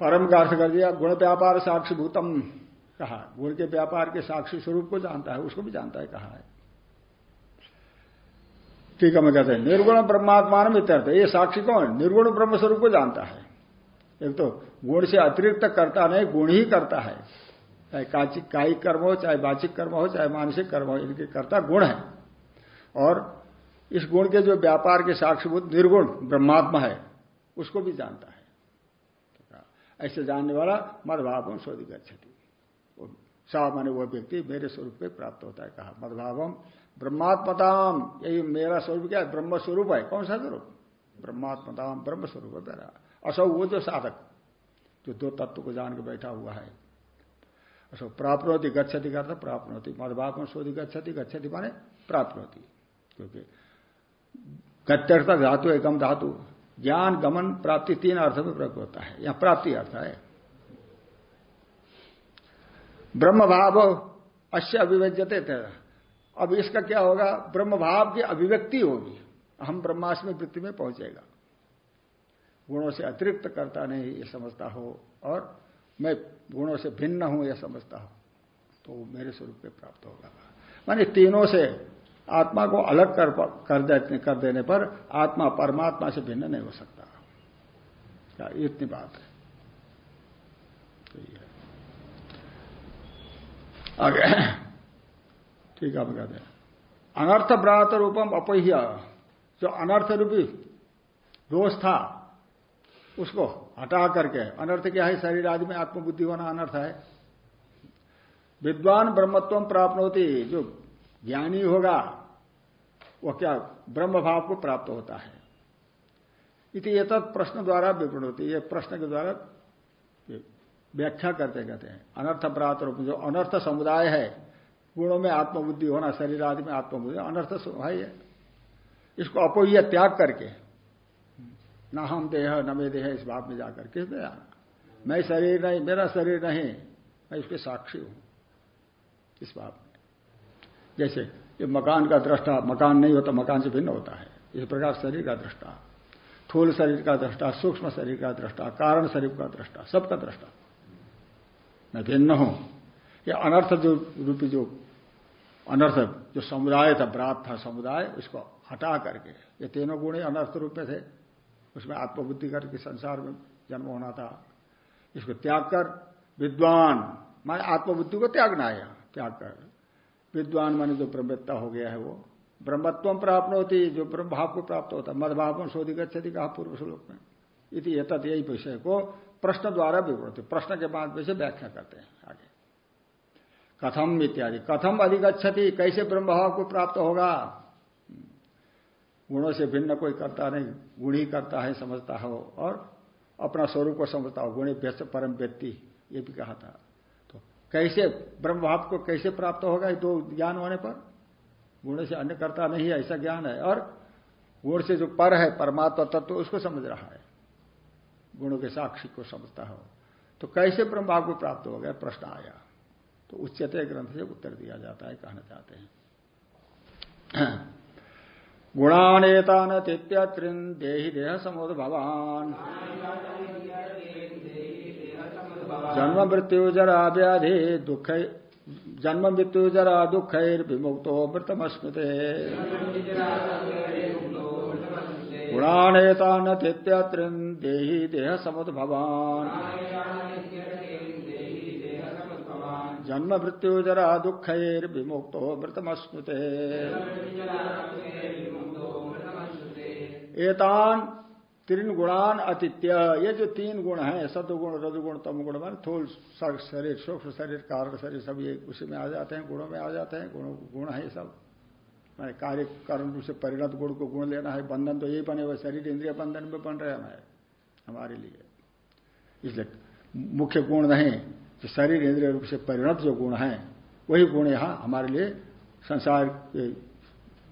परम का अर्थ कर दिया गुण व्यापार साक्षी भूतम कहा, गुण के व्यापार के साक्षी स्वरूप को जानता है, उसको भी जानता है, कहा है। ठीक है, मैं कहते हैं, निर्गुण ब्रह्मात्मान इत्यर्थ ये साक्षी कौन निर्गुण ब्रह्म स्वरूप को जानता है। एक तो गुण से अतिरिक्त करता नहीं, गुण ही करता है। चाहे कायिक कर्म हो, चाहे वाचिक कर्म हो, चाहे मानसिक कर्म हो, इनके कर्ता गुण है। और इस गुण के जो व्यापार के साक्षीभूत निर्गुण ब्रह्मात्मा है, उसको भी जानता है। ऐसे जानने वाला मदभावम शोधि गच्छति। सा माने वह व्यक्ति मेरे स्वरूप पे प्राप्त होता है, कहा मदभावम ब्रह्मात्मताम यही मेरा स्वरूप क्या है? ब्रह्म स्वरूप है। कौन सा स्वरूप? ब्रह्मात्मताम ब्रह्म स्वरूप है मेरा असो वो जो साधक, जो दो तत्व को जान के बैठा हुआ है। असो प्राप्त होती गच्छति करता प्राप्त होती मदभाव शोधि गच्छति गच्छति माने प्राप्त होती क्योंकि गत्यर्थ धातु एकम धातु। ज्ञान गमन प्राप्ति तीन अर्थ में प्रयोग होता है। यहाँ प्राप्ति अर्थ है। ब्रह्म भाव अश्य अभिव्यजते थे। अब इसका क्या होगा? ब्रह्म भाव की अभिव्यक्ति होगी। हम ब्रह्मास्मि वृत्ति में पहुंचेगा। गुणों से अतिरिक्त करता नहीं, ये समझता हो। और मैं गुणों से भिन्न हूँ यह समझता हो। तो मेरे स्वरूप पे प्राप्त होगा। मानी तीनों से आत्मा को अलग कर कर, दे, कर देने पर आत्मा परमात्मा से भिन्न नहीं हो सकता। क्या इतनी बात है? तो आगे। ठीक है आप कहते हैं। अनर्थ व्रात रूपम अपह्य। जो अनर्थ रूपी दोष था उसको हटा करके अनर्थ क्या है? शरीर आदि में आत्मबुद्धि होना अनर्थ है। विद्वान ब्रह्मत्व प्राप्त होती जो ज्ञानी होगा, वह क्या ब्रह्म भाव को प्राप्त होता है? इति ये प्रश्न द्वारा विवरण होती है प्रश्न के द्वारा व्याख्या करते, कहते हैं, अनर्थ प्राप्त रूप जो अनर्थ समुदाय है, गुणों में आत्मबुद्धि होना, शरीर आदि में आत्मबुद्धि, अनर्थ भाई है। इसको अपोह्य त्याग करके, न हम देह, न मे देह, इस भाव में जाकर किसमें मैं शरीर नहीं, मेरा शरीर नहीं, मैं इसके साक्षी हूँ। इस बात में। जैसे ये मकान का दृष्टा, मकान नहीं होता, मकान से भिन्न होता है। इस प्रकार शरीर का दृष्टा, थूल शरीर का दृष्टा, सूक्ष्म शरीर का दृष्टा, कारण शरीर का दृष्टा, सबका दृष्टा। मैं भिन्न हूँ। ये अनर्थ जो रूपी जो अनर्थ, जो समुदाय था ब्रात था, समुदाय, उसको हटा करके, ये तीनों गुण ही अनर्थ रूप में थे। उसमें आत्मबुद्धि करके संसार में जन्म होना था। इसको त्याग कर, विद्वान, माने आत्मबुद्धि को त्यागना है त्याग कर। विद्वान माने जो ब्रह्मत्ता हो गया है वो, ब्रह्मत्व प्राप्त होती जो ब्रह्म भाव को प्राप्त होता मदभाव शोधि गति कहा पूर्व श्लोक में। इति तत् यही विषय को प्रश्न द्वारा विवृत प्रश्न के बाद वैसे व्याख्या करते हैं आगे। कथम इत्यादि, कथम अधिगछति कैसे ब्रह्म भाव को प्राप्त होगा? गुणों से भिन्न कोई करता नहीं, गुण ही करता है, समझता हो, और अपना स्वरूप को समझता हो गुणी व्यस्त परम व्यक्ति, ये भी कहा था। कैसे ब्रह्म भाव को कैसे प्राप्त होगा दो ज्ञान होने पर? गुण से अन्य करता नहीं ऐसा ज्ञान है। और गुण से जो पर है, परमात्मा तत्व, उसको समझ रहा है। गुणों के साक्षी को समझता हो। तो कैसे ब्रह्म भाव को प्राप्त हो गया? प्रश्न आया। तो उच्चते ग्रंथ से उत्तर दिया जाता है, कहना चाहते हैं। गुणानेतान तित्यत्रिन देहि देह समुद भवान जन्म मृत्यु जरा व्याधि दुख जन्म मृत्यु जरा दुखैर विमुक्तो मृतमस्मृते। गुणानेतान तित्यत्रिन देहि देह समुद भवान जन्म मृत्यु जरा दुखैर विमुक्तो मृतमस्मृते। एतान तीन गुणान अतिथ्य। ये जो तीन गुण हैं सतुगुण रजुगुण, तमगुण, मान थोल शरीर सूक्ष्म शरीर कारण शरीर, सब ये उसी में आ जाते हैं, गुणों में आ जाते हैं, गुण गुण है ये सब। मैंने कार्य कारण रूप से परिणत गुण को गुण लेना है, बंधन तो यही बने हुए, शरीर इंद्रिय बंधन में बन रहे हमें हमारे लिए। इसलिए मुख्य गुण नहीं, जो शरीर इंद्रिय रूप से परिणत जो गुण है, वही गुण यहाँ हमारे लिए संसार के,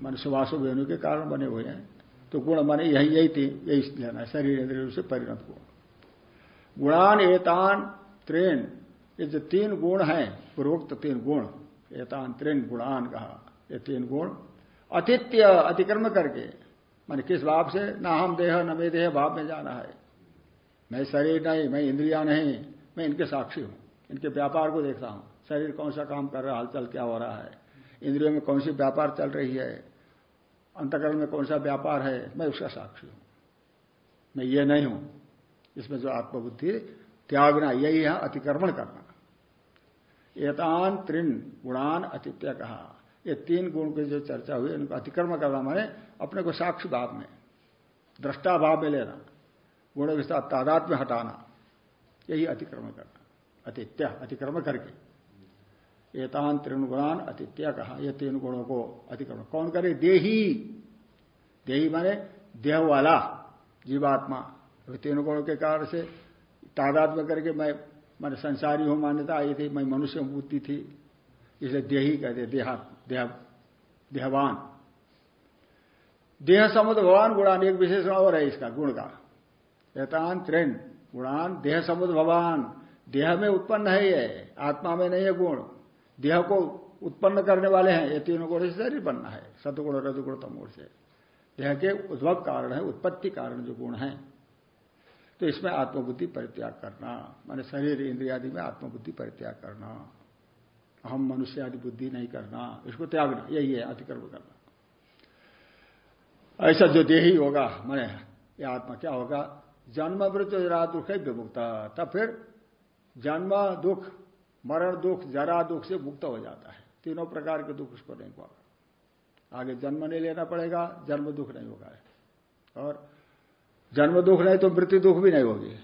मान सुभाषु के कारण बने हुए हैं। तो गुण माने यही यही थी यही लेना है, शरीर इंद्रिय रूप से परिणत गुण गुणान एतान त्रेन, ये जो तीन गुण हैं पूर्वोक्त तीन गुण, एतान त्रेन गुणान कहा, ये तीन गुण, अतिथ्य अतिक्रम करके, माने किस भाव से? ना हम देह, न मे देह, भाव में जाना है। मैं शरीर नहीं, मैं इंद्रिया नहीं, मैं इनके साक्षी हूँ, इनके व्यापार को देखता हूँ। शरीर कौन सा काम कर रहा है, हलचल क्या हो रहा है? इंद्रियों में कौन सी व्यापार चल रही है? अंतकरण में कौन सा व्यापार है, मैं उसका साक्षी हूँ। मैं ये नहीं हूँ। इसमें जो आत्मबुद्धि त्यागना, यही है अतिक्रमण करना। एतान त्रिन गुणान अतित्य कहा। ये तीन गुण की जो चर्चा हुई उनको अतिक्रमण करना माने अपने को साक्षी भाव में, दृष्टा भाव में लेना, गुणों के साथ तादाद में हटाना, यही अतिक्रमण करना, अतित्य, अतिक्रमण करके। एतान तीन गुणान अतिथ्य कहा। यह तीन गुणों को अतिक्रमण। कौन करे? देही। देही माने देह वाला जीवात्मा। तीन गुणों के कारण से तादाद में करके मैं, मैंने संसारी हूँ, मान्यता आई थी, मैं मनुष्य बुद्धि थी। इसलिए देही कहते देहा, देह, देहवान। देह समुद्र भगवान गुणान एक विशेषण और है इसका गुण का। एतान त्रेन गुणान, देह समुद्र भगवान। देह में उत्पन्न है ये, आत्मा में नहीं है गुण। देह को उत्पन्न करने वाले हैं, ये तीनों गुण से शरीर बनना है सतगुण रजगुण तमगुण से। देह के उद्भव कारण है, उत्पत्ति कारण जो गुण है। तो इसमें आत्मबुद्धि परित्याग करना, माने शरीर इंद्रियादि में आत्मबुद्धि परित्याग करना हम मनुष्य आदि बुद्धि नहीं करना, इसको त्यागना, यही है, अतिक्रम करना। ऐसा जो देही होगा, मैंने ये आत्मा क्या होगा? जन्म मृत्यु जरा दुख है, विमुक्ता। तब फिर जन्म दुख मरण दुख, जरा दुख से मुक्त हो जाता है। तीनों प्रकार के दुख उसको नहीं होगा आगे जन्म नहीं लेना पड़ेगा, जन्म दुख नहीं होगा। और जन्म दुख नहीं तो मृत्यु दुख भी नहीं होगी।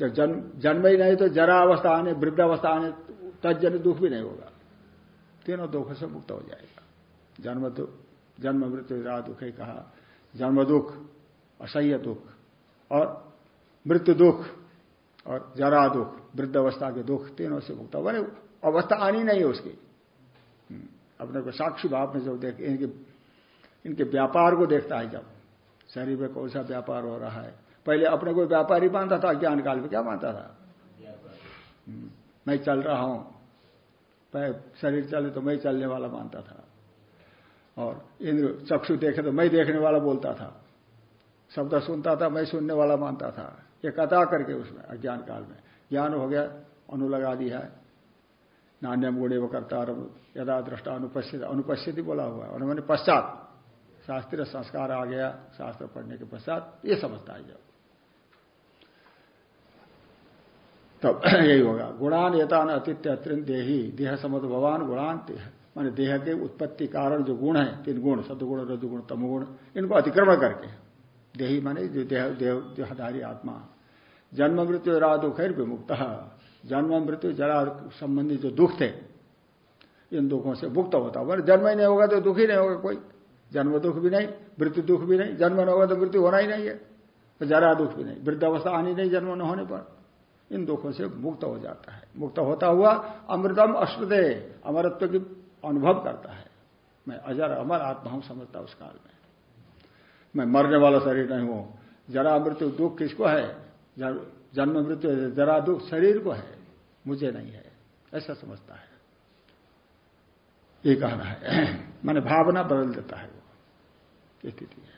जब जन्म जन्म ही नहीं तो जरा अवस्था आने, वृद्ध अवस्था आने तजन दुख भी नहीं होगा। तीनों दुख से मुक्त हो जाएगा। जन्म दुख जन्म मृत्यु, जरा दुख ही कहा। जन्म दुख, असह्य दुख और मृत्यु दुख और जरा दुख। वृद्ध अवस्था के दुख तीनों से मुक्त बने अवस्था आनी नहीं है उसकी। हम्म, अपने को साक्षी भाव में जब देख इनके इनके व्यापार को देखता है जब शरीर में कौन सा व्यापार हो रहा है। पहले अपने को व्यापारी मानता था ज्ञान काल में क्या मानता था? हम्म, मैं चल रहा हूँ शरीर चले तो मैं चलने वाला मानता था। और इंद्र चक्षु देखे तो मैं देखने वाला बोलता था। शब्द सुनता था मैं सुनने वाला मानता था। ये कथा करके उसमें अज्ञान काल में। ज्ञान हो गया, अनुलगा दी है। नान्यम गुणे वो करता यदा दृष्टा अनुपस्थित, अनुपस्थिति बोला हुआ मैंने पश्चात शास्त्रीय संस्कार आ गया, शास्त्र पढ़ने के पश्चात ये समझता है जब। तब यही होगा। गुणान यतान अतिथ्य अत्यंत देही, देह समझ भगवान गुणान माने देह के उत्पत्ति कारण जो गुण है, तीन गुण, सदगुण, रजुगुण, तमगुण, इनको अतिक्रमण करके। देही माने जो देह, देहधारी आत्मा। जन्म, मृत्यु, जरा दुख है विमुक्त। जन्म, मृत्यु, जरा संबंधी जो दुख थे, इन दुखों से मुक्त होता। है जन्म ही नहीं होगा तो दुख ही नहीं होगा कोई। जन्म दुख भी नहीं, मृत्यु दुख भी नहीं, जन्म न होगा तो मृत्यु होना ही नहीं है। तो जरा दुख भी नहीं, वृद्धावस्था आनी नहीं जन्म न होने पर। इन दुखों से मुक्त हो जाता है। मुक्त होता हुआ अमृतम अश्वदे अमरत्व की अनुभव करता है। मैं अजर, अमर आत्मा हूँ समझता उस काल में। मैं मरने वाला शरीर नहीं हूँ। जरा मृत्यु दुख किसको है? जन्म मृत्यु जरा दुख शरीर को है, मुझे नहीं है, ऐसा समझता है। ये कहना है, मैंने भावना बदल देता है वो स्थिति है।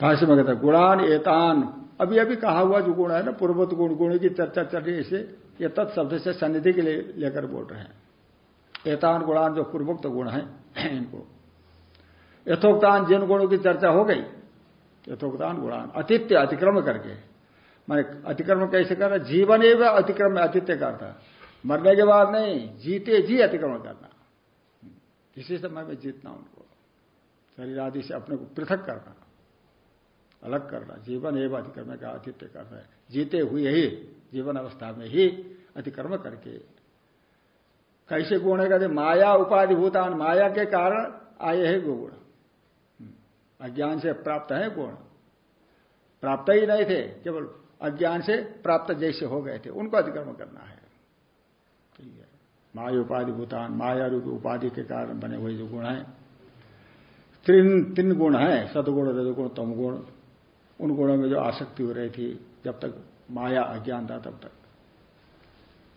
भाष्य में कहता गुणान एतान, अभी अभी कहा हुआ जो गुण है ना पूर्वत गुण गुण की चर्चा चल रही है इसे, ये तत्शब्द से सन्निधि के लिए लेकर बोल रहे हैं। एतान, गुणान जो पूर्वोक्त गुण है, इनको। यथोक्तान जिन गुणों की चर्चा हो गई यथोक्तान गुणान, अतिथ्य अतिक्रम करके। मैं अतिक्रम कैसे कर रहा जीवन एवं अतिक्रम अतिथ्य करता। मरने के बाद नहीं, जीते जी अतिक्रमण करना। इसी समय में जीतना उनको। शरीर आदि से अपने को पृथक करना। अलग करना। जीवन एवं अतिक्रम का अतिथ्य करना है। जीते हुए ही, जीवन अवस्था में ही अतिक्रम करके। कैसे गुण है? कहते माया उपाधि भूतान माया के कारण आए हैं गुण। अज्ञान से प्राप्त है गुण प्राप्त ही नहीं थे, केवल अज्ञान से प्राप्त जैसे हो गए थे। उनको अतिक्रमण करना है। ठीक है। माया उपाधि भूतान, माया रूप उपाधि के कारण बने हुए जो गुण हैं तीन तीन गुण हैं, सदगुण, रजगुण तम गुण उन गुणों में जो आसक्ति हो रही थी, जब तक माया अज्ञान था, तब तक।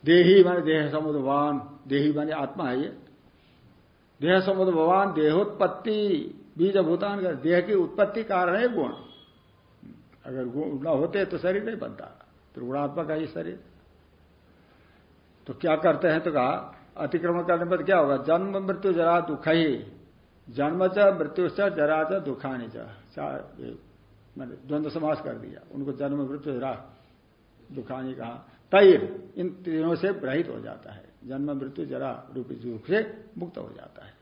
देही माने देह समुद्र भगवान देही माने आत्मा है ये। देह समुद्र भगवान देहोत्पत्ति। बीज भूतान का देह की उत्पत्ति कारण है गुण। अगर गुण न होते तो शरीर नहीं बनता। तो गुणात्मक है ये शरीर। तो क्या करते हैं तो कहा, अतिक्रमण करने पर क्या होगा? जन्म मृत्यु जरा दुख ही। जन्म च, मृत्यु च, जरा च, दुखानी चाहे मैंने द्वंद्व समास कर दिया। उनको जन्म मृत्यु जरा दुखानी कहा। तैर, इन तीनों से रहित हो जाता है। जन्म मृत्यु जरा रूपी दुख से मुक्त हो जाता है।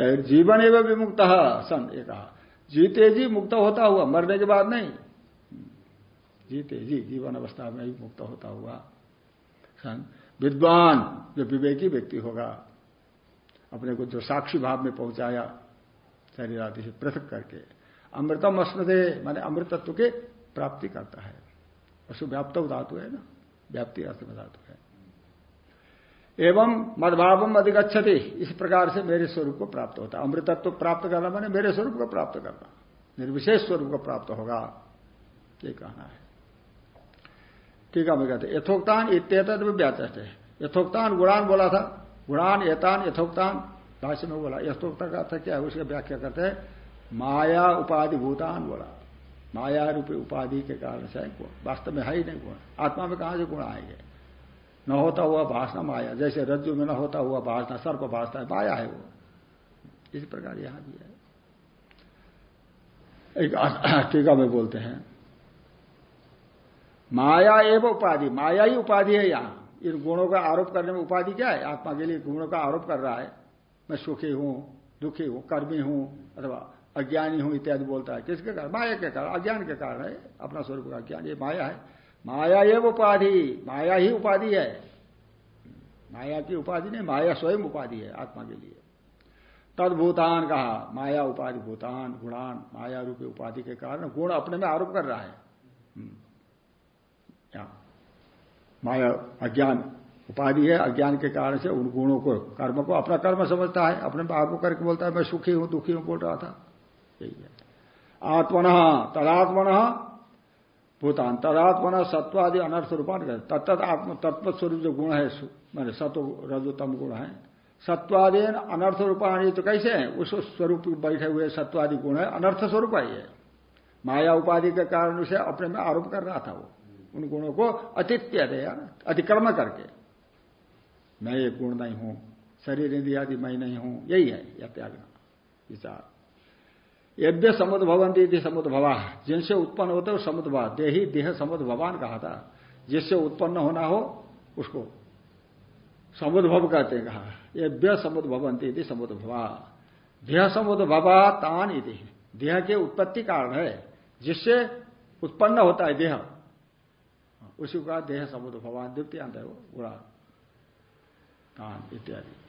जीवन एवं विमुक्त सन, ये कहा। जीते जी मुक्त होता हुआ, मरने के बाद नहीं। जीते जी जीवन अवस्था में ही मुक्त होता हुआ सन। विद्वान, जो विवेकी व्यक्ति होगा, अपने को जो साक्षी भाव में पहुँचाया, शरीर आदि से पृथक करके, अमृतम अस्मदे, माने अमृतत्व के प्राप्ति करता है। पशु व्याप्त धातु है ना? व्याप्ति अर्थ में धातु। एवं मदभावम अधिगछति इस प्रकार से मेरे स्वरूप को प्राप्त होता है। अमृतत्व प्राप्त करना मैंने मेरे स्वरूप को प्राप्त करना। निर्विशेष स्वरूप को प्राप्त होगा। ये कहना है। ठीक है, मैं कहते यथोक्तान इत्येत व्याचस्ट है यथोक्तान गुणान बोला था। गुणान यतान यथोक्तान, भाष्य में बोला। यथोक्ता का अर्थ क्या है? उसकी व्याख्या करते हैं। माया उपाधि भूतान बोला। माया रूपी उपाधि के कारण से वास्तव में है ही नहीं गुण। आत्मा में कहाँ से गुण आएँगे? न होता हुआ भाषणा माया, जैसे रज्जु में न होता हुआ भाषणा सर्प भाषणा है, माया है वो। इसी प्रकार यहाँ भी है। एक टीका में बोलते हैं, माया एवं उपाधि, माया ही उपाधि है यहाँ। इन गुणों का आरोप करने में उपाधि क्या है? आत्मा के लिए गुणों का आरोप कर रहा है। मैं सुखी हूँ, दुखी हूँ, कर्मी हूँ, अथवा अज्ञानी हूँ, इत्यादि बोलता है। किसके कारण? माया के कारण, अज्ञान के कारण है। अपना स्वरूप का ज्ञान, ये माया है। माया एवं उपाधि, माया ही उपाधि है। माया की उपाधि नहीं, माया स्वयं उपाधि है आत्मा के लिए। तदभूतान कहा, माया उपाधि भूतान, गुणान, माया रूपी उपाधि के कारण गुण अपने में आरोप कर रहा है। हम्म। माया अज्ञान उपाधि है, अज्ञान के कारण से उन गुणों को, कर्म को अपना कर्म समझता है, अपने आप को करके बोलता है, मैं सुखी हूँ, दुखी हूँ, बोल रहा था। यही है। आत्मन, तदात्मन भूतान तदात्मना सत्वादि अनर्थ रूपान कर। तत्त आत्म तत्व स्वरूप जो गुण है मैंने सत्व रजोतम गुण है। सत्वादीन अनर्थ रूपाणी तो कैसे है? उस स्वरूप बैठे हुए सत्वादि गुण है। अनर्थ स्वरूप है माया उपाधि के कारण उसे अपने में आरोप कर रहा था वो। उन गुणों को अतिथ्य दे अतिक्रम करके। मैं ये गुण नहीं हूँ। शरीर इंद्रियादि मैं नहीं हूँ। यही है, यह त्यागना विचार। यद्य समुद्र भवंती थी समुद्र भवा जिनसे उत्पन्न होते हो समुद्र भवा देही, देह समुद्र भवान कहा था। जिससे उत्पन्न होना हो, उसको समुद्र भव कहते कहा। यद्य समुद्र भवंती थी समुद्र भवा देह समुद्र भवा तान इति। देह के उत्पत्ति कारण है। जिससे उत्पन्न होता है देह। उसी का देह समुद्र भगवान द्वितीय अंत है वो। गुणा। तान इत्यादि।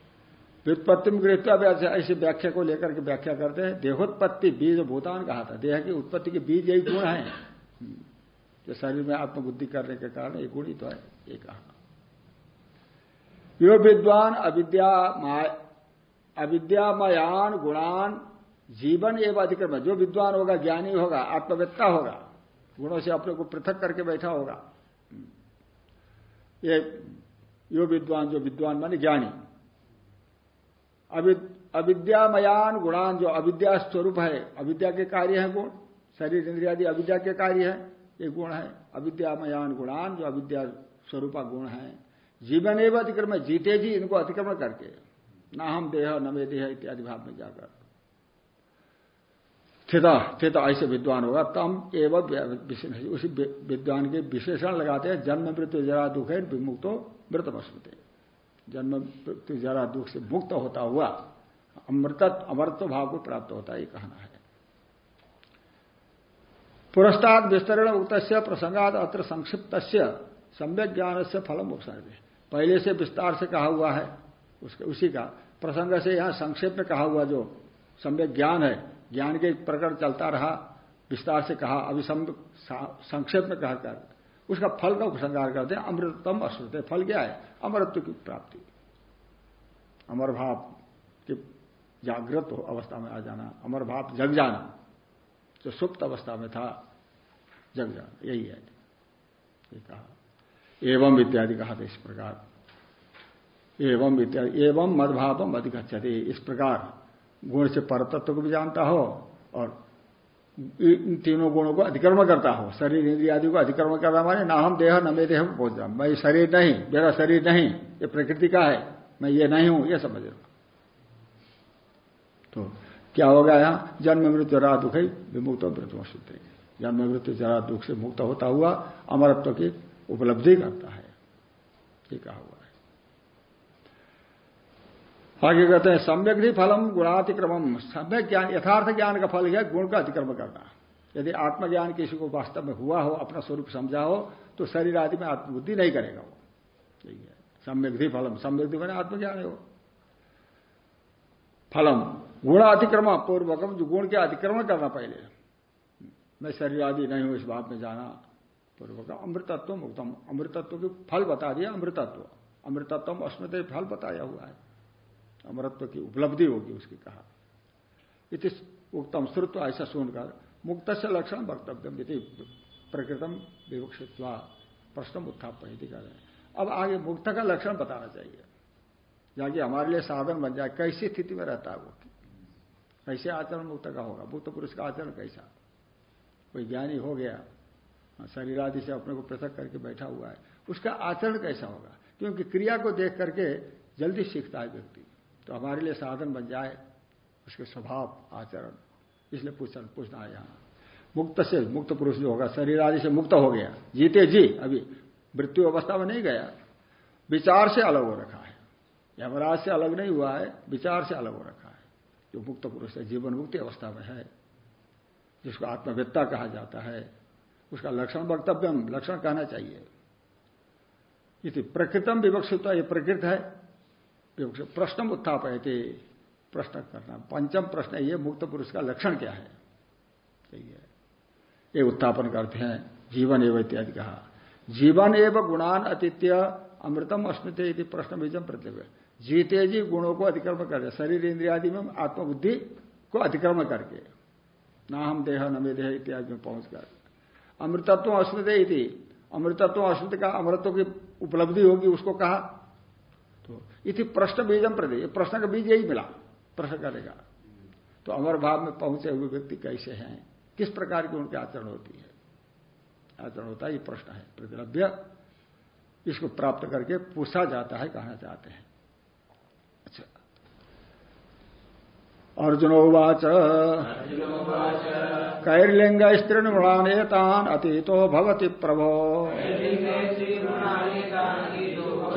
व्युत्पत्ति में गृहित ऐसी व्याख्या को लेकर के व्याख्या करते हैं, देहोत्पत्ति बीज भूतान कहा था। देह की उत्पत्ति के बीज यही गुण है। जो शरीर में आत्मबुद्धि करने के कारण ये गुण ही तो है, ये कहा। यो विद्वान अविद्या अविद्यामयान गुणान जीवन एवं अधिक्रम जो विद्वान होगा, ज्ञानी होगा, आत्मवेत्ता होगा, गुणों से अपने को पृथक करके बैठा होगा। ये यो विद्वान, जो विद्वान माने ज्ञानी। अविद्यामयान गुणान जो अविद्या स्वरूप है, अविद्या के कार्य है गुण, शरीर, इंद्रियादि अविद्या के कार्य है, ये गुण है। अविद्यामयान गुणान जो अविद्या स्वरूप गुण है। जीवन एवं अतिक्रमण, जीते जी इनको अतिक्रमण करके, ना हम देह, न मे देह इत्यादि भाव में जाकर। स्थित स्थित ऐसे विद्वान होगा, तम एवं उसी विद्वान के विशेषण लगाते हैं, जन्म मृत्यु जरा दुख है, विमुक्तो मृत मस्मृत जन्म जरा दुख से मुक्त होता हुआ अमृत अमृत भाव को प्राप्त होता है, ये कहना है। पुरस्ताद विस्तरण उक्त प्रसंगात अत्र संक्षिप्त सम्यक ज्ञान से फलम उपसर्ग। पहले से विस्तार से कहा हुआ है, उसके, उसी का प्रसंग से यहाँ संक्षेप में कहा हुआ जो सम्यक ज्ञान है, ज्ञान के प्रकरण चलता रहा, विस्तार से कहा अभी संक्षेप में कहकर उसका फल का उपसंगार करते हैं अमृतम अश्रुत, फल क्या है? अमरत्व की प्राप्ति। अमर भाव की जागृत अवस्था में आ जाना अमर भाव जग जाना, जो सुप्त अवस्था में था, जग जाना, यही है। ये कहा। एवं इत्यादि कहा था इस प्रकार। एवं इत्यादि, एवं मदभावम अधिगछते इस प्रकार गुण से परतत्व को भी जानता हो और इन तीनों गुणों को अतिक्रमण करता हो। शरीर इंद्रिया आदि को अतिक्रमण करना माने ना हम देह, न मे देह में पहुँच मैं शरीर नहीं, मेरा शरीर नहीं, ये प्रकृति का है। मैं ये नहीं हूँ, ये समझ रहा तो क्या होगा यहाँ? जन्म, मृत्यु, जरा दुख ही विमुक्त मृत्यु सूत्र जन्म, मृत्यु, जरा दुख से मुक्त होता हुआ अमरत्व की उपलब्धि करता है। ये कहा हुआ आगे कहते हैं, सम्यक ही फलम गुणातिक्रमम। सम्यक ज्ञान, यथार्थ ज्ञान का फल है गुण का अतिक्रमण करना। यदि आत्मज्ञान किसी को वास्तव में हुआ हो, अपना स्वरूप समझा हो तो शरीर आदि में आत्मबुद्धि नहीं करेगा वो। यही है। सम्यक ही फलम। सम्यक मैंने आत्मज्ञान है वो। फलम। गुण अतिक्रमण पूर्वकम, जो गुण के अतिक्रमण करना पहले। मैं शरीर आदि नहीं हूँ इस बात में जाना। पूर्वक अमृतत्व मुक्तम। अमृतत्व के फल बता दिया, अमृतत्व। अमृतत्व अस्मृत फल बताया हुआ है। अमरत्व की उपलब्धि होगी, उसकी कहा। इति उत्तम श्रुत्व ऐसा सुनकर मुक्त से लक्षण वक्तव्य यदि प्रकृतम विवक्षित प्रश्न उत्थापन कर रहे अब आगे मुक्त का लक्षण बताना चाहिए। जाके हमारे लिए साधन बन जाए, कैसी स्थिति में रहता है वो? कैसे आचरण मुक्त का होगा? मुक्त पुरुष का आचरण कैसा? कोई ज्ञानी हो गया, शरीर आदि से अपने को पृथक करके बैठा हुआ है, उसका आचरण कैसा होगा? क्योंकि क्रिया को देख करके जल्दी सीखता है व्यक्ति। तो हमारे लिए साधन बन जाए उसके स्वभाव, आचरण। इसलिए पूछना पूछना है यहाँ। मुक्त से मुक्त पुरुष जो होगा, शरीर आदि से मुक्त हो गया। जीते जी, अभी मृत्यु अवस्था में नहीं गया। विचार से अलग हो रखा है। यमराज से अलग नहीं हुआ है, विचार से अलग हो रखा है। जो मुक्त पुरुष है, जीवन मुक्ति अवस्था में है। जिसको आत्मवेत्ता कहा जाता है। उसका लक्षण वक्तव्य लक्षण कहना चाहिए। प्रकृतम विवक्षित, ये प्रकृत है। प्रश्न उत्थापयते, प्रश्न करना। पंचम प्रश्न ये मुक्त पुरुष का लक्षण क्या है? ये उत्थापन करते हैं, जीवन एवं इत्यादि कहा। जीवन एवं गुणान अतिथ्य अमृतम अस्मित यदि प्रश्न बीजम प्रतिव्य जीते जी गुणों को अतिक्रमण करते शरीर इंद्रियादि में आत्मबुद्धि को अतिक्रमण करके, ना हम देह, न मे देह इत्यादि में पहुंचकर अमृतत्व अस्मित अमृतत्व अस्मित का अमृतत्व की उपलब्धि होगी, उसको कहा तो इति प्रश्न बीजम प्रति प्रश्न का बीज यही मिला प्रश्न करेगा। तो अमर भाव में पहुँचे हुए व्यक्ति कैसे हैं? किस प्रकार की उनके आचरण होती है? आचरण होता है ये प्रश्न है प्रतिलभ्य। इसको प्राप्त करके पूछा जाता है कहना चाहते हैं। अच्छा। अर्जुनोवाच कैर्लिंग स्त्रीणुणानेतान अतीतो भवति प्रभो।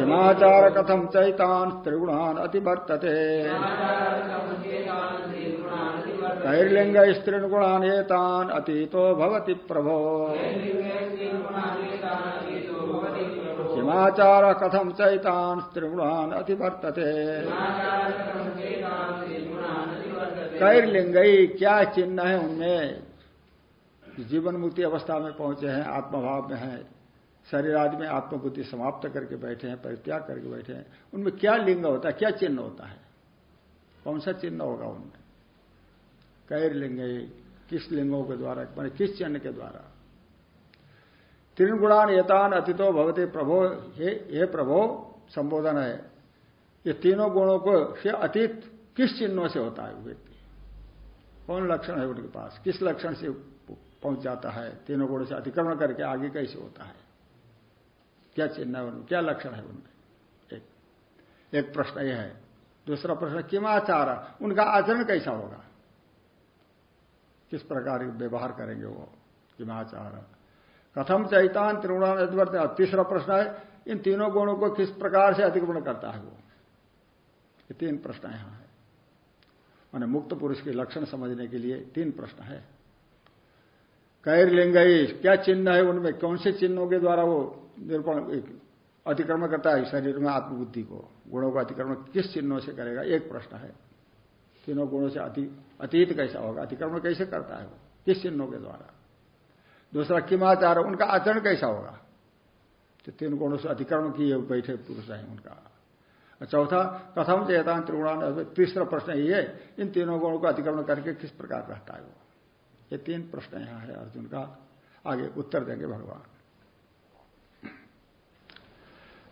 किमाचार कथम चैतान त्रिगुणान अतिवर्तते कैर्लिंग स्त्रीगुणान एतान अतीतो भवति प्रभो हिमाचार कथम चैतान त्रिगुणान अतिवर्तते कैर्लिंगई क्या चिन्ह है उनमें जीवन मुक्ति अवस्था में पहुँचे हैं आत्मभाव में हैं शरीर आदि में आत्मबुद्धि समाप्त करके बैठे हैं परित्याग करके बैठे हैं। उनमें क्या लिंग होता है क्या चिन्ह होता है? कौन सा चिन्ह होगा उनमें? कैर लिंग किस लिंगों के द्वारा मैंने किस चिन्ह के द्वारा? तीन गुणान यतान अतिथो भवते प्रभो हे, हे प्रभो संबोधन है। ये तीनों गुणों को से अतीत किस चिन्हों से होता है व्यक्ति? कौन लक्षण है उनके पास? किस लक्षण से पहुँच जाता है? तीनों गुणों से अतिक्रमण करके आगे कैसे होता है? क्या चिन्ह है उनमें? क्या लक्षण है उनमें? एक एक प्रश्न यह है। दूसरा प्रश्न, किम आचार? उनका आचरण कैसा होगा? किस प्रकार व्यवहार करेंगे वो? किमाचार कथम चैतान त्रिगुणान तीसरा प्रश्न है, इन तीनों गुणों को किस प्रकार से अतिक्रमण करता है वो? ये तीन प्रश्न यहाँ है। मैंने मुक्त पुरुष के लक्षण समझने के लिए तीन प्रश्न है। कैर लिंग क्या चिन्ह है उनमें? कौन से चिन्हों के द्वारा वो निरूपण अतिक्रमण करता है शरीर में आत्मबुद्धि को। गुणों का अतिक्रमण किस चिन्हों से करेगा? एक प्रश्न है। तीनों गुणों से अति, अतीत कैसा होगा? अतिक्रमण कैसे करता है वो? किस चिन्हों के द्वारा? दूसरा, किमाचार, उनका आचरण कैसा होगा? तो तीन गुणों से अतिक्रमण किए बैठे पुरुष है उनका। चौथा, कथम चेतान त्रिगुणान तीसरा प्रश्न ये है, इन तीनों गुणों का अतिक्रमण करके किस प्रकार रहता है वो? ये तीन प्रश्न यहाँ है अर्जुन का। आगे उत्तर देंगे भगवान।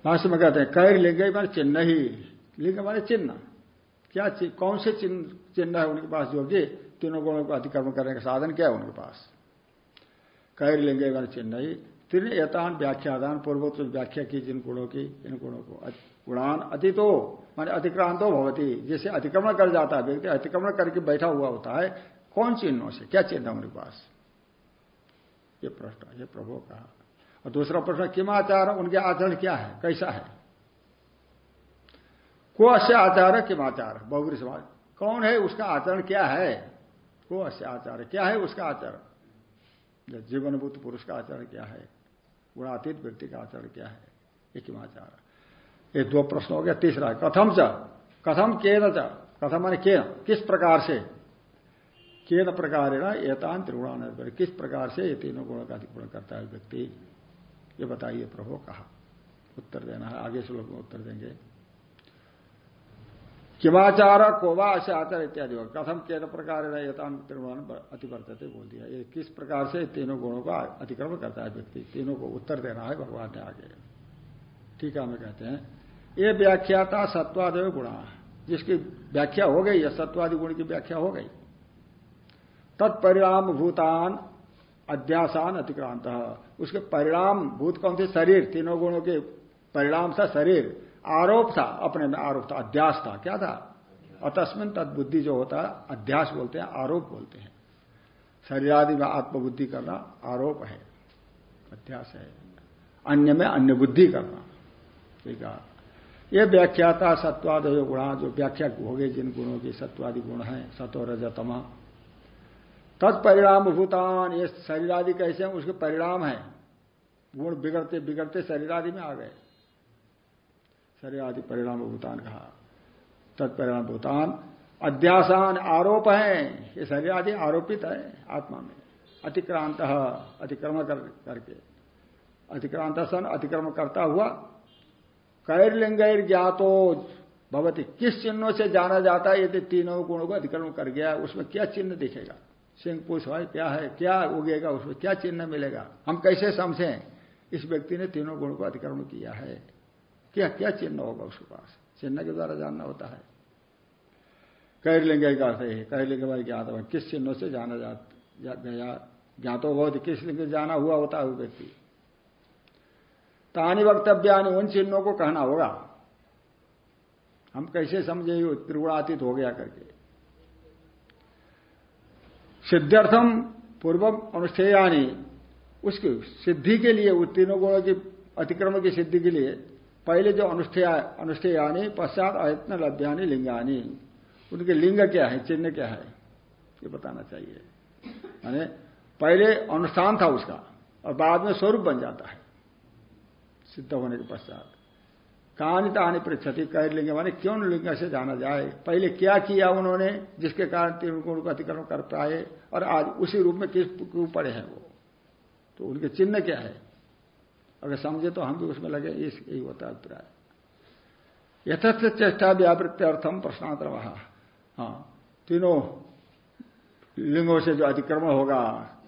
भाष्य में कहते हैं, कैर लिंग माने चिन्ह ही। लिंग माने चिन्ह। क्या कौन से चिन्ह चिन्ह है उनके पास जो कि तीनों गुणों को अतिक्रमण करने का साधन क्या है उनके पास? कैर लिंग माने चिन्ह ही। तीन यतान व्याख्यादान पूर्वोत्तर व्याख्या की जिन गुणों की, इन गुणों को। गुणान अतितो, माने अतिक्रांतो भवती, जैसे अतिक्रमण कर जाता है, व्यक्ति अतिक्रमण करके बैठा हुआ होता है, कौन चिन्हों से, क्या चिन्ह उनके पास? ये प्रश्न, ये प्रभु कहा और दूसरा प्रश्न किम आचार उनके आचरण क्या है? कैसा है? को अश्य आचार है किम आचार बहुरी समाज। कौन है उसका आचरण क्या है? को अश्य आचार। क्या है उसका आचरण? जीवनभूत पुरुष का आचरण क्या है? गुणातीत व्यक्ति का आचरण क्या है? ये किम आचार ये दो प्रश्न हो गया। तीसरा कथम च? कथम के न कथम माने के किस प्रकार से? केन प्रकार एतान त्रिगुणान किस प्रकार से ये तीनों गुणों का अधिकरण करता है व्यक्ति? ये बताइए, प्रभु कहा। उत्तर देना है, आगे श्लोक में उत्तर देंगे। किमाचार कोवा से आचार इत्यादि कथम के प्रकार एतान त्रिगुणान अतिवर्तते बोल दिया। ये किस प्रकार से तीनों गुणों का अतिक्रमण करता है व्यक्ति? तीनों को उत्तर देना है भगवान ने आगे। ठीक है, हमें कहते हैं, ये व्याख्याता सत्वादेव गुणा जिसकी व्याख्या हो गई है सत्वादि गुण की व्याख्या हो गई। तत्परिणाम भूतान अध्यासान अतिक्रांत। उसके परिणाम भूत कौन थे शरीर। तीनों गुणों के परिणाम था शरीर। आरोप था, अपने में आरोप था। अध्यास था। क्या था? अतस्मिन तत्बुद्धि जो होता है, अध्यास बोलते हैं, आरोप बोलते हैं। शरीर आदि में आत्मबुद्धि करना आरोप है। अध्यास है। अन्य में अन्य बुद्धि करना। ठीक है। ये व्याख्याता सत्वादय गुणा, जो व्याख्या हो गए जिन गुणों की सत्वादि गुण है, सतो रजतमा। तत्परिणाम भूतान ये शरीर आदि कैसे हैं उसके परिणाम है। गुण बिगड़ते बिगड़ते शरीर आदि में आ गए। शरीर आदि परिणाम भूतान कहा। तत्परिणाम भूतान अध्यासान आरोप है ये शरीर आदि आरोपित है आत्मा में। अतिक्रांत अतिक्रमण कर, करके। अतिक्रांत सन अतिक्रमण करता हुआ कैरलिंगैर ज्ञातो भवती। किस चिन्हों से जाना जाता है? यदि तीनों गुणों को अतिक्रमण कर गया उसमें क्या चिन्ह दिखेगा? सिंह पूछ भाई क्या है? क्या उगेगा उसमें? क्या चिन्ह मिलेगा? हम कैसे समझें? इस व्यक्ति ने तीनों गुणों को अतिक्रमण किया है। क्या क्या चिन्ह होगा उसके पास? चिन्ह के द्वारा जानना होता है। कह लेंगे का अर्थ है। कह लेंगे भाई ज्ञात किस चिन्हों से जाना जा, जा गया? ज्ञातो बहुत किस लिंग जाना हुआ होता है वो व्यक्ति? तानी वक्तव्यानि उन चिन्हों को कहना होगा। हम कैसे समझे? त्रिगुणातीत हो गया करके। सिद्ध्यर्थम पूर्वम अनुष्ठेयानी। उसकी सिद्धि के लिए उन तीनों गुणों की अतिक्रमण की सिद्धि के लिए पहले जो अनुष्ठेय, अनुष्ठेयानी, पश्चात अयत्न लभ्यानी, लिंगानी। उनके लिंग क्या है? चिन्ह क्या है? ये बताना चाहिए। यानी पहले अनुष्ठान था उसका, और बाद में स्वरूप बन जाता है, सिद्ध होने के पश्चात। कहानी तानी पृछति कह लेंगे, माने क्यों लिंग से जाना जाए? पहले क्या किया उन्होंने जिसके कारण तीन गुण को अतिक्रमण कर पाए और आज उसी रूप में किस क्यों पड़े हैं वो? तो उनके चिन्ह क्या है? अगर समझे तो हम भी उसमें लगे इस यही होता है अभिप्राय। यथस्थ चेष्टा व्यावृत्त्यर्थम प्रश्नांतर वहा हाँ तीनों लिंगों से जो अतिक्रमण होगा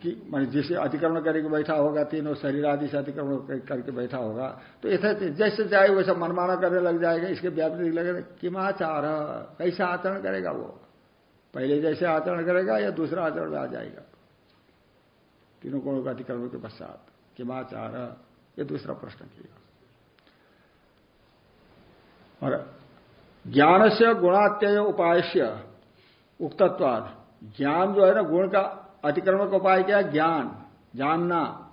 कि मान जिसे अतिक्रमण करके बैठा होगा, तीनों शरीर आदि से अतिक्रमण करके बैठा होगा। तो इतना जैसे चाहे वैसा मनमाना करने लग जाएगा, इसके व्यापृति लगेगा। किमाचार कैसा आचरण करेगा वो? पहले जैसे आचरण करेगा या दूसरा आचरण आ जाएगा? तीनों गुणों का अतिक्रमण के पश्चात किमाचार ये दूसरा प्रश्न किया। और ज्ञान से गुणात्यय उपाय से उक्तत्वाद। ज्ञान जो है ना, गुण का अतिक्रमण का उपाय क्या? ज्ञान। जानना।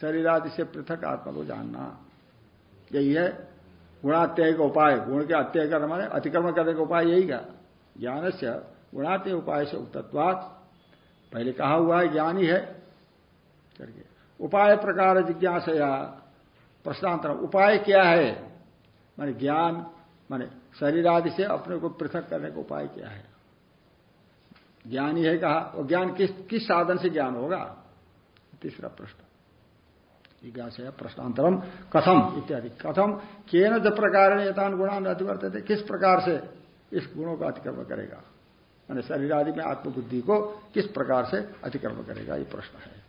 शरीर आदि से पृथक आत्मा को जानना। यही है। गुणात्यय का उपाय। गुण के अत्यय करना माने अतिक्रमण करने का उपाय यही का ज्ञान से गुणात्यय उपाय से उक्तत्वात पहले कहा हुआ है, ज्ञान ही। है करके। उपाय प्रकार जिज्ञासा प्रश्नांतर उपाय क्या है? माने ज्ञान, माने शरीर आदि से अपने को पृथक करने का उपाय क्या है? ज्ञान ही है कहा और ज्ञान किस किस साधन से ज्ञान होगा? तीसरा प्रश्न। जिज्ञासा प्रश्नांतरम कथम इत्यादि। कथम केन जब प्रकार गुणान अतिवर्त थे किस प्रकार से इस गुणों का अतिक्रमण करेगा? मैंने शरीर आदि में आत्मबुद्धि को किस प्रकार से अतिक्रमण करेगा? ये प्रश्न है।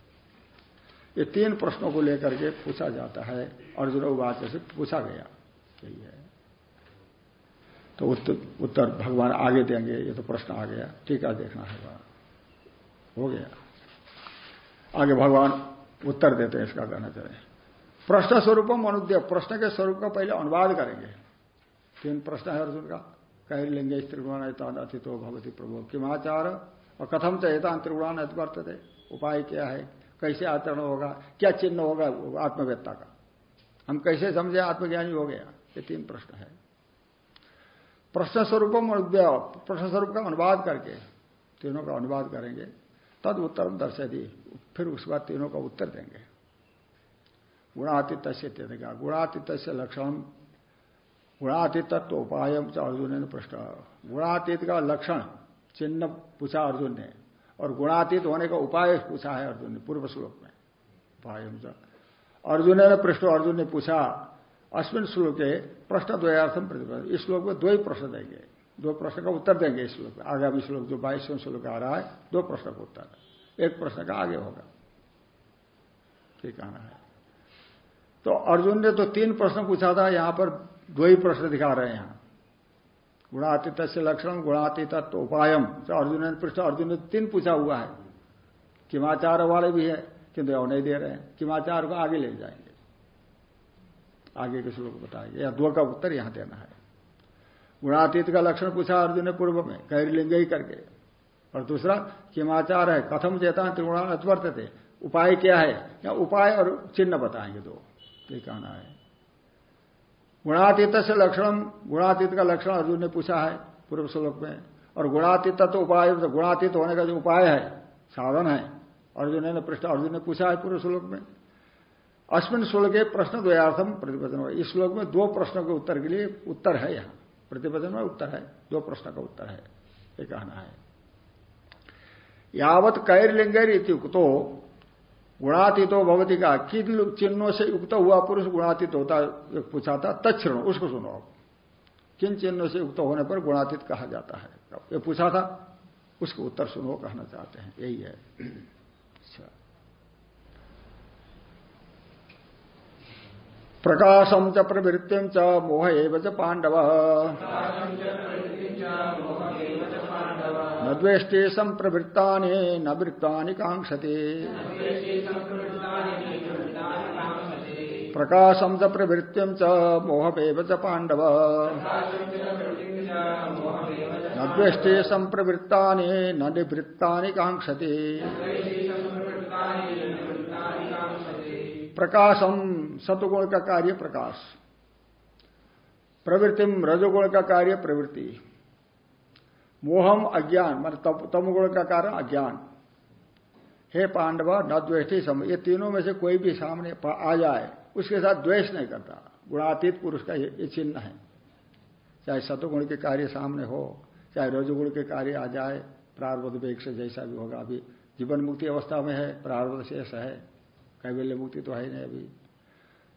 ये तीन प्रश्नों को लेकर के पूछा जाता है। अर्जुन उवाच से पूछा गया। यही है। तो उत्तर भगवान आगे देंगे, ये तो प्रश्न आ गया। टीका देखना है हो गया। आगे भगवान उत्तर देते हैं इसका कहना चाहे प्रश्न स्वरूप अनुद्य, प्रश्न के स्वरूप का पहले अनुवाद करेंगे। तीन प्रश्न है अर्जुन का। कह लेंगे त्रिगुणान अतिथो भगवती प्रभु। किमाचार और कथम चेतान त्रिगुणान थे उपाय क्या है? कैसे आचरण होगा? क्या चिन्ह होगा? आत्मवेत्ता का। हम कैसे समझे? आत्मज्ञानी हो गया। ये तीन प्रश्न है। प्रश्न स्वरूपम प्रश्न स्वरूप का अनुवाद करके तीनों का अनुवाद करेंगे। तद उत्तर दर्शा दी फिर उसके बाद तीनों का उत्तर देंगे। गुणातीत से देगा गुणातीत से लक्षण गुणातीत तो उपाय अर्जुन ने प्रश्न। गुणातीत का लक्षण चिन्ह पूछा अर्जुन ने और गुणातीत होने का उपाय पूछा है अर्जुन ने पूर्व श्लोक में। उपाय अर्जुन ने प्रश्न अर्जुन ने पूछा अश्विन श्लोक के प्रश्न द्वयार्थम प्रतिपद इस श्लोक में दो ही प्रश्न देंगे। दो प्रश्न का उत्तर देंगे इस श्लोक में। आगामी श्लोक जो बाईसवें श्लोक आ रहा है, दो प्रश्न का उत्तर। एक प्रश्न का आगे होगा। ठीक आना है। तो अर्जुन ने तो तीन प्रश्न पूछा था, यहाँ पर दो ही प्रश्न दिखा रहे हैं। यहाँ गुणातीत से लक्षण, गुणातीत तो उपायम। तो अर्जुन ने प्रश्न, अर्जुन ने तीन पूछा हुआ है। किमाचार वाले भी है, किंतु नहीं दे रहे हैं। किमाचार को आगे ले जाएँगे। आगे के श्लोक बताएँगे। या दो का उत्तर यहाँ देना है। गुणातीत का लक्षण पूछा अर्जुन ने पूर्व में, कैर लिंग ही करके। और दूसरा, किमाचार है, कथम चेता त्रिगुणान अत्वर्त थे उपाय क्या है? या उपाय और चिन्ह बताएँगे दो। ये कहना है। गुणातीत से लक्षण, गुणातीत का लक्षण अर्जुन ने पूछा है पूर्व श्लोक में। और गुणातीत तो उपाय तो गुणातीत होने का जो उपाय है, साधन है, अर्जुन ने पृष्ठ, अर्जुन ने पूछा है पूर्व श्लोक में। अश्विन श्लोक के प्रश्न द्वयार्थम प्रतिपदन इस श्लोक में दो प्रश्नों के उत्तर के लिए उत्तर है यहाँ। प्रतिपदन में उत्तर है। दो प्रश्न का उत्तर है। ये कहना है। यावत कैरलिंगर इत्युक्तो गुणातीतो भगवती का। किन चिन्हों से युक्त हुआ पुरुष गुणातीत होता पूछा था तत्ण उसको सुनो। किन चिन्हों से युक्त होने पर गुणातीत कहा जाता है। ये पूछा था उसको उत्तर सुनो, कहना चाहते हैं। यही है। प्रकाशम च प्रवृत्ति च मोह एव च पांडव न द्वेष्टे संप्रवृत्ता न वृत्ता कांक्षते प्रकाशम च प्रवृत्ति च मोहमेव च पांडव न द्वेष्टे संप्रवृत्ता न निवृत्ता कांक्षते प्रकाशम सतुगुण का कार्य प्रकाश। प्रवृत्तिम रजोगुण का कार्य प्रवृत्ति। मोहम अज्ञान, मान तमगुण का कारण अज्ञान। हे पांडव, न द्वेष्टि सम, ये तीनों में से कोई भी सामने आ जाए, उसके साथ द्वेष नहीं करता। गुणातीत पुरुष का ये चिन्ह है। चाहे सतुगुण के कार्य सामने हो, चाहे रजोगुण के कार्य आ जाए, प्रारब्ध वेग से जैसा भी होगा, अभी जीवन मुक्ति अवस्था में है, प्रारब्ध शेष है। कैवल्य मुक्ति तो है नहीं अभी।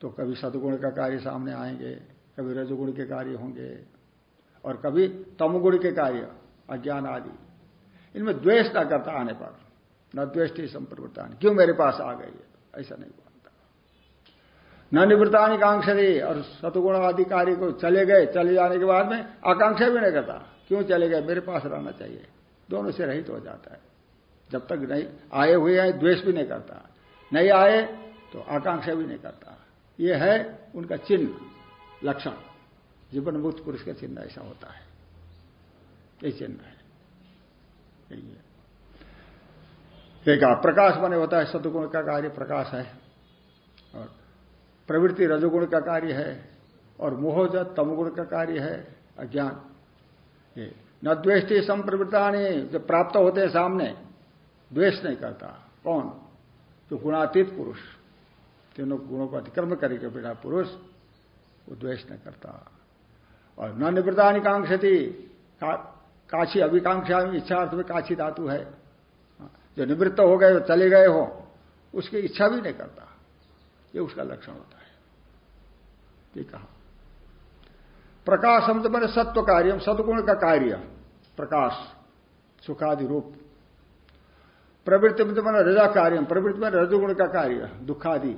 तो कभी सदगुण का कार्य सामने आएँगे, कभी रजोगुण के कार्य होंगे, और कभी तमगुण के कार्य, अज्ञान आदि। इनमें द्वेष न करता आने पर, न द्वेष्टि संप्रवृत्ता क्यों मेरे पास आ गई है? ऐसा नहीं मानता। न निवृत्तानी कांक्षरी और सतुगुण आदि कार्य को चले गए, चले जाने के बाद में आकांक्षा भी नहीं करता। क्यों चले गए? मेरे पास रहना चाहिए। दोनों से रहित हो जाता है। जब तक नहीं आए हुए हैं, द्वेष भी नहीं करता। नहीं आए तो आकांक्षा भी नहीं करता। यह है उनका चिन्ह, लक्षण। जीवन मुक्त पुरुष का चिन्ह ऐसा होता है। ये चिन्ह है। एक प्रकाश बने होता है, सदगुण का कार्य प्रकाश है। और प्रवृत्ति रजोगुण का कार्य है, और मोहज तमगुण का कार्य है, अज्ञान। ये। न द्वेष्टि संप्रवृत्तानी जब प्राप्त होते हैं सामने, द्वेष नहीं करता। कौन? जो गुणातीत पुरुष। तीनों गुणों को अतिक्रम करके बिना पुरुष वो द्वेष नहीं करता। और न निवृत्तानी कांक्षती का, काशी अभिकांक्षा इच्छा अर्थ में काशी धातु है। जो निवृत्त हो गए चले गए हो उसकी इच्छा भी नहीं करता। ये उसका लक्षण होता है। ये कहा। प्रकाश शब्द मैंने सत्व कार्य सदगुण का कार्य। प्रकाश सुखादि रूप। प्रवृत्ति में तो मैंने रजा कार्य प्रवृत्ति में रजगुण का कार्य दुखादि।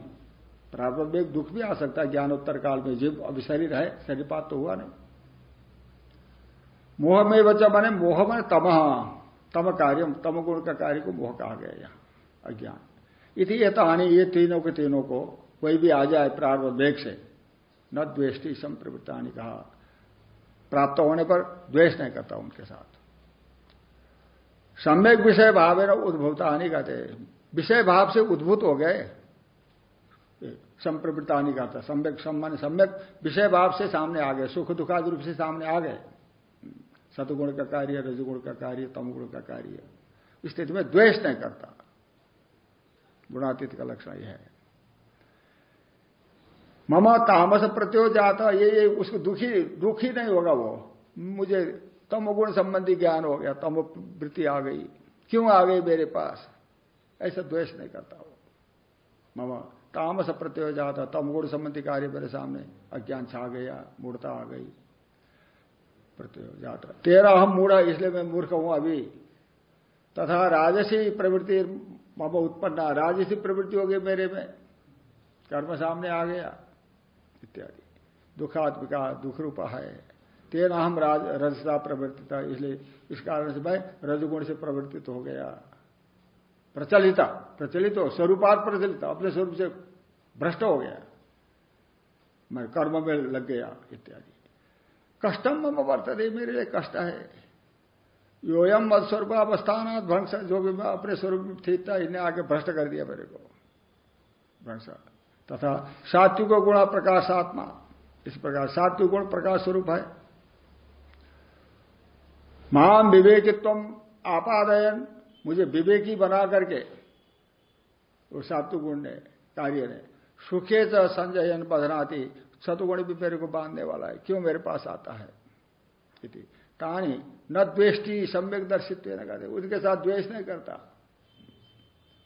प्रारंभ में दुख भी आ सकता है, ज्ञानोत्तर काल में जीव अभी शरीर है, शरीरपात तो हुआ नहीं। मोह में बच्चा माने मोह में तमह तम कार्य, तम गुण का कार्य को मोह कहा गया यहाँ, अज्ञान। इति ये हानि ये तीनों के तीनों को कोई भी आ जाए प्रारंभ वेग से, न द्वेष्टि संप्रवृत्तानी कहा। प्राप्त होने पर द्वेष नहीं करता उनके साथ। सम्यक विषय भाव है ना, उद्भवता नहीं कहते। विषय भाव से उद्भूत हो गए। संप्रवृत्ता नहीं कहता। सम्यक सम्मान, सम्यक विषय भाव से सामने आ गए। सुख दुखादि रूप से सामने आ गए। सतगुण का कार्य, रजगुण का कार्य, तमगुण का कार्य। स्थिति में द्वेष नहीं करता। गुणातीत का लक्षण यह है। ममा तामस प्रत्यो जाता, ये ये उसको दुखी दुखी नहीं होगा वो। मुझे तमोगुण संबंधी ज्ञान हो गया, तमो वृत्ति आ गई। क्यों आ गई मेरे पास? ऐसा द्वेष नहीं करता वो। ममा तामस प्रत्यो जाता तमगुण संबंधी कार्य मेरे सामने, अज्ञान छा गया मूर्ता आ गई। प्रत्यो जाता। तेरा हम मूढ़ा इसलिए मैं मूर्ख हूँ अभी। तथा राजसी प्रवृत्ति मम उत्पन्न, राजसी प्रवृत्ति हो गई मेरे में। कर्म सामने आ गया, इत्यादि। दुखात्मिका दुख रूपा है। तेना हम राज, रजसा प्रवर्तिता, इसलिए इस कारण से भाई रजगुण से प्रवर्तित हो गया। प्रचलिता, प्रचलित हो स्वरूपात प्रचलित, अपने स्वरूप से भ्रष्ट हो गया। मैं कर्म में लग गया, इत्यादि। कष्टम मम वर्तते, मेरे लिए कष्ट है। योयम मत स्वरूप अवस्थान भ्रंश, जो भी मैं अपने स्वरूप में ठीक था, इन्हें आके भ्रष्ट कर दिया मेरे को। भ्रंश। तथा सात्विक गुण प्रकाशात्मा। इस प्रकार सात्विक गुण प्रकाश स्वरूप है। माम विवेकित्व आपादयन। मुझे विवेकी बना करके वो सात्विक गुण ने कार्य ने, सुखे च संजयन बधनाती, सतुगुण भी मेरे को बांधने वाला है। क्यों मेरे पास आता है? कहानी, न द्वेष्टि सम्यक दर्शित्व न करते। उसके साथ द्वेष नहीं करता।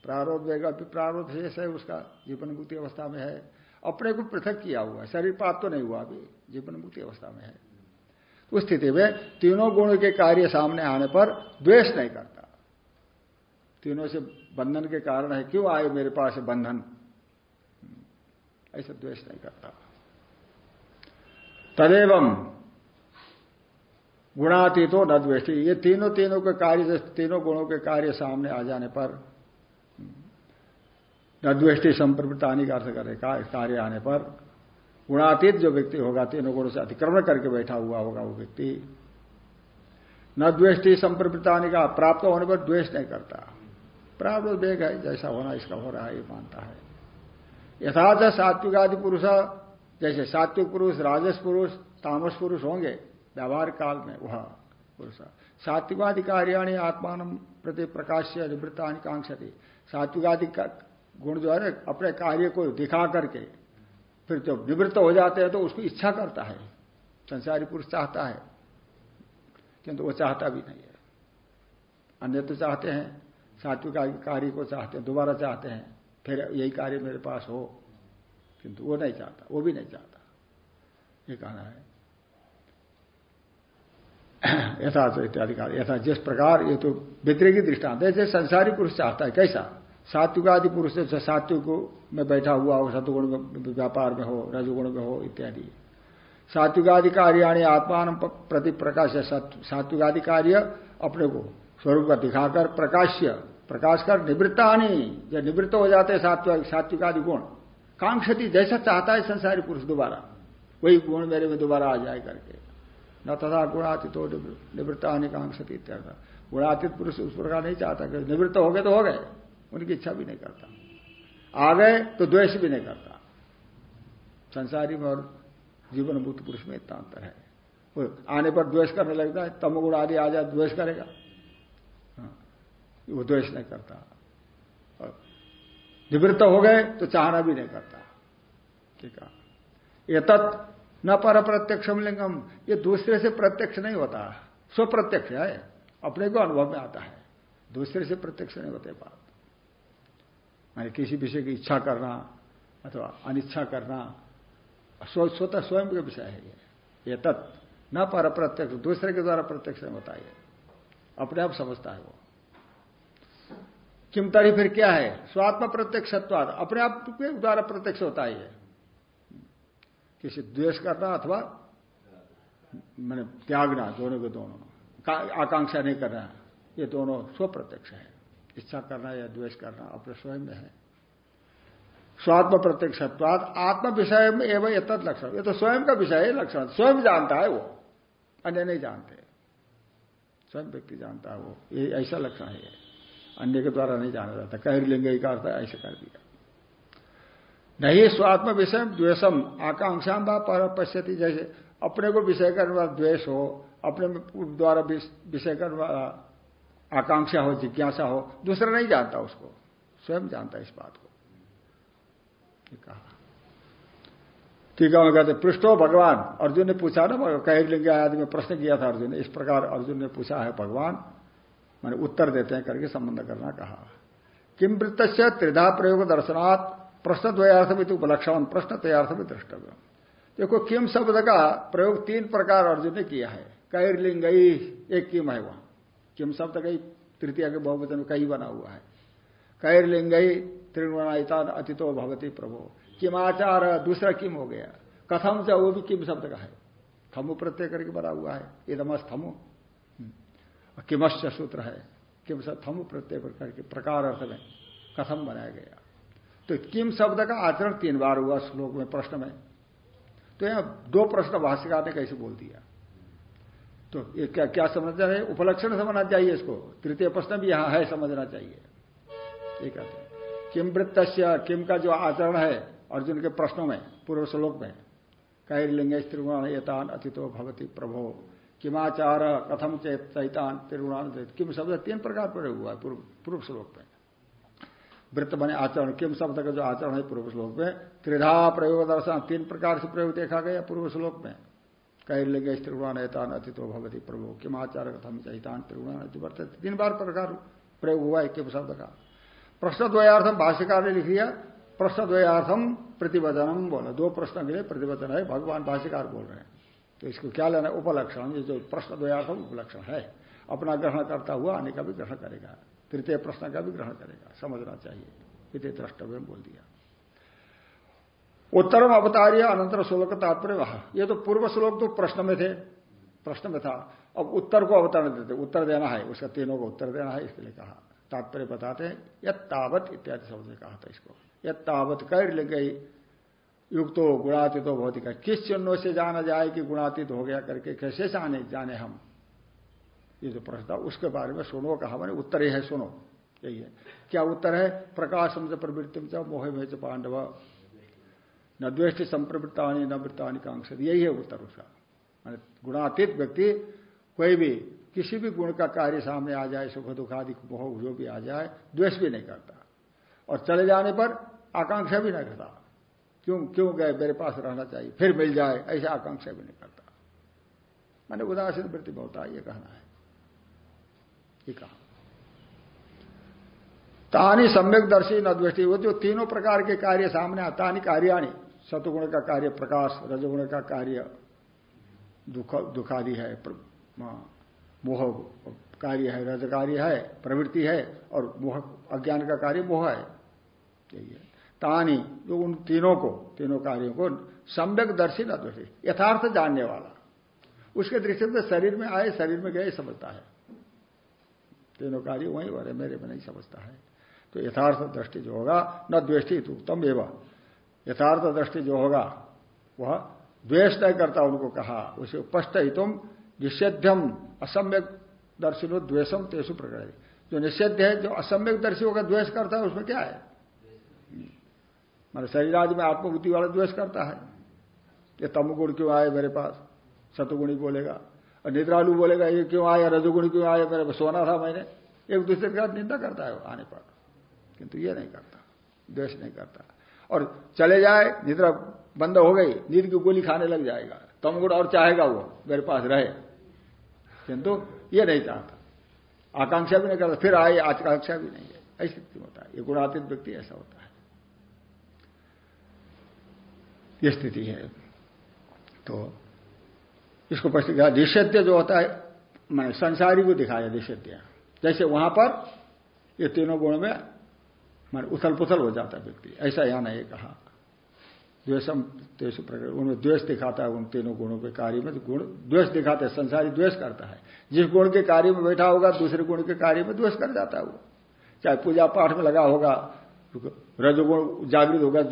प्रारोध वेगा प्रारोध शेष है उसका जीवन मुक्ति अवस्था में है। अपने को पृथक किया हुआ है। शरीर पाप तो नहीं हुआ अभी जीवन मुक्ति अवस्था में है। उस स्थिति में तीनों गुणों के कार्य सामने आने पर द्वेष नहीं करता। तीनों से बंधन के कारण है, क्यों आए मेरे पास बंधन? ऐसा द्वेष नहीं करता। तदेवम गुणातीतो न द्वेष्टि। ये तीनों तीनों के कार्य तीनों गुणों के कार्य सामने आ जाने पर न द्वेष्टि संप्रवृत्तानी का अर्थ करे कार्य आने पर गुणातीत जो व्यक्ति होगा, तीनों गुणों से अतिक्रमण करके बैठा हुआ होगा वो व्यक्ति। न द्वेष्टि संप्रवृत्तानी का प्राप्त होने पर द्वेष नहीं करता। प्राप्त वेग है जैसा होना, इसका हो रहा है, ये मानता है। यथाच सात्विक आदि पुरुष, जैसे सात्विक पुरुष, राजस पुरुष, तामस पुरुष होंगे, व्यवहार काल में वह पुरुष। सात्विकादि कार्याणी आत्मान प्रति प्रकाश से निवृत्तानी कांक्षती। सात्विकादि गुण जो है अपने कार्य को दिखा करके फिर जब निवृत्त हो जाते हैं तो उसको इच्छा करता है। संसारी पुरुष चाहता है, किंतु वो चाहता भी नहीं है। अन्य तो चाहते हैं सात्विक कार्य को चाहते हैं, दोबारा चाहते हैं, फिर यही कार्य मेरे पास हो, किंतु वो नहीं चाहता, वो भी नहीं चाहता। ये कहना है। यथा इत्यादि कार्य, यथा जिस प्रकार ये तो व्यतिरिक दृष्टांत है, जैसे संसारी पुरुष चाहता है, कैसा? सात्विक आदि पुरुष जैसे सात्विक में बैठा हुआ हो सतुगुण व्यापार में हो, रजगुण में हो, इत्यादि। सात्विक आदि कार्याणी आत्मान प्रति प्रकाश सात्विक आदि कार्य अपने को स्वरूप का दिखाकर प्रकाश्य, प्रकाश कर निवृत्तानी, जब निवृत्त हो जाते हैं सात्विक सात्विक आदि गुण, कांक्षति जैसा चाहता है संसारी पुरुष दोबारा, वही गुण मेरे में दोबारा आ जाए करके। न तथा गुणातीत हो निवृत्तानी कांक्षति इत्यादि गुणातीत पुरुष उस प्रकार नहीं चाहता निवृत्त हो गए तो हो गए। उनकी इच्छा भी नहीं करता। आ गए तो द्वेष भी नहीं करता। संसारी में और जीवन भूत पुरुष में इतना अंतर है। वो आने पर द्वेष करने लगता है तमगुण आदि आ जाए द्वेष करेगा। हाँ, वो द्वेष नहीं करता। और निवृत्त हो गए तो चाहना भी नहीं करता। ठीक है। ये तत् न पर प्रत्यक्षम लिंगम। ये दूसरे से प्रत्यक्ष नहीं होता। स्वप्रत्यक्ष है। अपने को अनुभव में आता है। दूसरे से प्रत्यक्ष नहीं होते बात। मानी किसी विषय की इच्छा करना अथवा अनिच्छा करना स्वतः स्वयं का विषय है ये। ये तत्, न पर प्रत्यक्ष, दूसरे के द्वारा प्रत्यक्ष नहीं होता है अपने आप समझता है वो। किम तरी फिर क्या है? स्वात्म प्रत्यक्षत्वाद, अपने आप के द्वारा प्रत्यक्ष होता है किसी द्वेष करना अथवा मैंने त्यागना, दोनों के दोनों। आकांक्षा नहीं करना, ये दोनों स्वप्रत्यक्ष है। इच्छा करना या द्वेष करना अपने स्वयं में है। स्वात्म प्रत्यक्षत्वाद आत्म विषय में एवं यथ लक्षण। ये तो स्वयं का विषय है, लक्षण। स्वयं जानता है वो, अन्य नहीं जानते। स्वयं व्यक्ति जानता है वो। ये ऐसा लक्षण है। अन्य के द्वारा नहीं जाना जाता। कह लेंगे का अर्थ ऐसे कर दिया। नहीं, स्वात्म विषय द्वेषम, आकांक्षा पर पश्यति जैसे अपने को विषय करने वाला द्वेष हो, अपने द्वारा विषय करने वाला आकांक्षा हो, जिज्ञासा हो, दूसरा नहीं जानता उसको। स्वयं जानता इस बात को। कहा। टीका में कहते पृष्ठो भगवान। अर्जुन ने पूछा ना कह लिंग, आदि में प्रश्न किया था अर्जुन ने। इस प्रकार अर्जुन ने पूछा, है भगवान, मैंने उत्तर देते हैं करके संबंध करना कहा। किम वृत्त से त्रिधा प्रयोग दर्शनात्? प्रश्न द्वयार्थमित उपलक्षण। प्रश्न तयार्थम दृष्टव्य देखो किम शब्द का प्रयोग तीन प्रकार अर्जुन ने किया है। कैरलिंग, एक किम है वहाँ। किम शब्द कई तृतीय के बहुवचन में कई बना हुआ है। कैरलिंग त्रिगुणायता अतिथो भगवती प्रभु। किमाचार दूसरा किम हो गया? कथम से वो भी किम शब्द का है? थमु प्रत्यय करके बना हुआ है। इदमस थमु। हम्म। किमश्च सूत्र है? किम थमु प्रत्यय करके प्रकार अर्थ में कथम बनाया गया? तो किम शब्द का आचरण तीन बार हुआ श्लोक में, प्रश्न में। तो यहाँ दो प्रश्न भाष्यकार ने कैसे बोल दिया? तो ये क्या क्या समझना है? उपलक्षण समझना चाहिए इसको। तृतीय प्रश्न भी यहाँ है, समझना चाहिए। ये कहते हैं। किम वृत्त किम का जो आचरण है अर्जुन के प्रश्नों में, पूर्व श्लोक में कैर्लिंग त्रिगुण एतान अतिथो भगवती प्रभो। किमाचार कथम चैतान त्रिगुणान किम शब्द तीन प्रकार प्रयोग हुआ है, पूर्व श्लोक में। वृत्त बने आचरण। किम शब्द का जो आचरण है, पूर्व श्लोक में, त्रिधा प्रयोग दर्शन तीन प्रकार से प्रयोग देखा गया पूर्व श्लोक में। कैर्लिंग त्रिगुणान यतान अतिथो भगवती प्रभु किम आचार कथम चैतान त्रिगुणान वर्त तीन बार प्रकार प्रयोग हुआ है किम शब्द का। प्रश्न द्वयार्थम भाष्यकार ने लिख लिया प्रश्न द्वयार्थम प्रतिवचनम बोला। दो प्रश्न के लिए प्रतिवचन है, भगवान भाष्यकार बोल रहे हैं। तो इसको क्या लेना उपलक्षण। ये जो प्रश्न द्वयार्थम उपलक्षण है, अपना ग्रहण करता हुआ आने का भी ग्रहण करेगा। तृतीय प्रश्न का भी ग्रहण करेगा। समझना चाहिए। इतने द्रष्टव्य बोल दिया। उत्तरम अवतार्य अनंतर श्लोक का तात्पर्य वहाँ। ये तो पूर्व श्लोक तो प्रश्न में थे। प्रश्न में था। अब उत्तर को अवतरण देते उत्तर देना है। उसका तीनों को उत्तर देना है, इसके लिए कहा। तात्पर्य बताते हैं। यद तावत इत्यादि शब्द ने कहा था इसको। यद तावत कर ले गई युक्तो गुणातीत हो भौतिक किस चिन्हों से जाना जाए कि गुणातीत हो गया करके कैसे जाने जाने हम? ये जो प्रश्न था, उसके बारे में सुनो, कहा मैंने। उत्तर ही है, सुनो। यही है। क्या उत्तर है? प्रकाशम से प्रवृत्ति में मोह में पांडव। न द्वेष्ट संप्रवृत्तानी, न वृत्तानी कांक्ष यही है उत्तर उसका। मान गुणातीत व्यक्ति कोई भी, किसी भी गुण का कार्य सामने आ जाए, सुख दुख आदि, मोह जो भी आ जाए, द्वेष भी नहीं करता। और चले जाने पर आकांक्षा भी नहीं करता। क्यों क्यों गए, मेरे पास रहना चाहिए, फिर मिल जाए, ऐसा आकांक्षा भी नहीं करता। मैंने उदासीन वृत्ति बहुत होता ये कहना है। ये कहा। तानी सम्यक दर्शी न दृष्टि वो जो तीनों प्रकार के कार्य सामने आता तानी कार्याणी। सतुगुण का कार्य, प्रकाश, रजगुण का कार्य, दुख, दुखादि है मोह कार्य है, रज कार्य है, प्रवृत्ति है, और मोह, अज्ञान का कार्य मोह है। यही है। तानी, जो उन तीनों को, तीनों कार्यों को सम्यक दर्शी न दृष्टि यथार्थ जानने वाला। उसके दृष्टि से शरीर में आए, शरीर में गए, समझता है। तीनों कार्य वही रहे मेरे में नहीं समझता है। तो यथार्थ दृष्टि जो होगा, न द्वेष्टि तू तम एवं। यथार्थ दृष्टि जो होगा, वह द्वेष नहीं करता उनको कहा, उसे स्पष्ट ही तुम निषेध्यम असम्यक दर्शिनो द्वेषम तेसु प्रकट जो निषेध है, जो असम्यक दर्शी होगा द्वेष करता है, उसमें क्या है? मान शरीर आदि में आत्मबुद्धि वाला द्वेष करता है। ये तमगुण क्यों आए मेरे पास? सतुगुणी बोलेगा। और निद्रालु बोलेगा, ये क्यों आया रजगुणी क्यों आया मेरे पास सोना था मैंने। एक दूसरे के साथ निंदा करता है आने पर। किंतु ये नहीं करता। द्वेष नहीं करता। और चले जाए निद्रा बंद हो गई, नींद की गोली खाने लग जाएगा। तमगुण और चाहेगा वो, मेरे पास रहे। किंतु ये नहीं चाहता। आकांक्षा भी नहीं करता, फिर आए, आकांक्षा भी नहीं है। ऐसी स्थिति होता है। ये गुणातीत व्यक्ति ऐसा होता है। ये स्थिति है। तो इसको प्रश्न जो होता है मैंने संसारी को दिखाया निषेध्य जैसे वहाँ पर ये तीनों गुणों में मान उथल पुथल हो जाता व्यक्ति। ऐसा यहाँ नहीं कहा। द्वेषम, द्वेष प्रकट उनमें द्वेष दिखाता है उन तीनों गुणों के कार्य में। तो गुण, द्वेष दिखाते हैं, संसारी द्वेष करता है। जिस गुण के कार्य में बैठा होगा, दूसरे गुण के कार्य में द्वेष कर जाता है वो। चाहे पूजा पाठ में लगा होगा, रजगुण जागृत होगा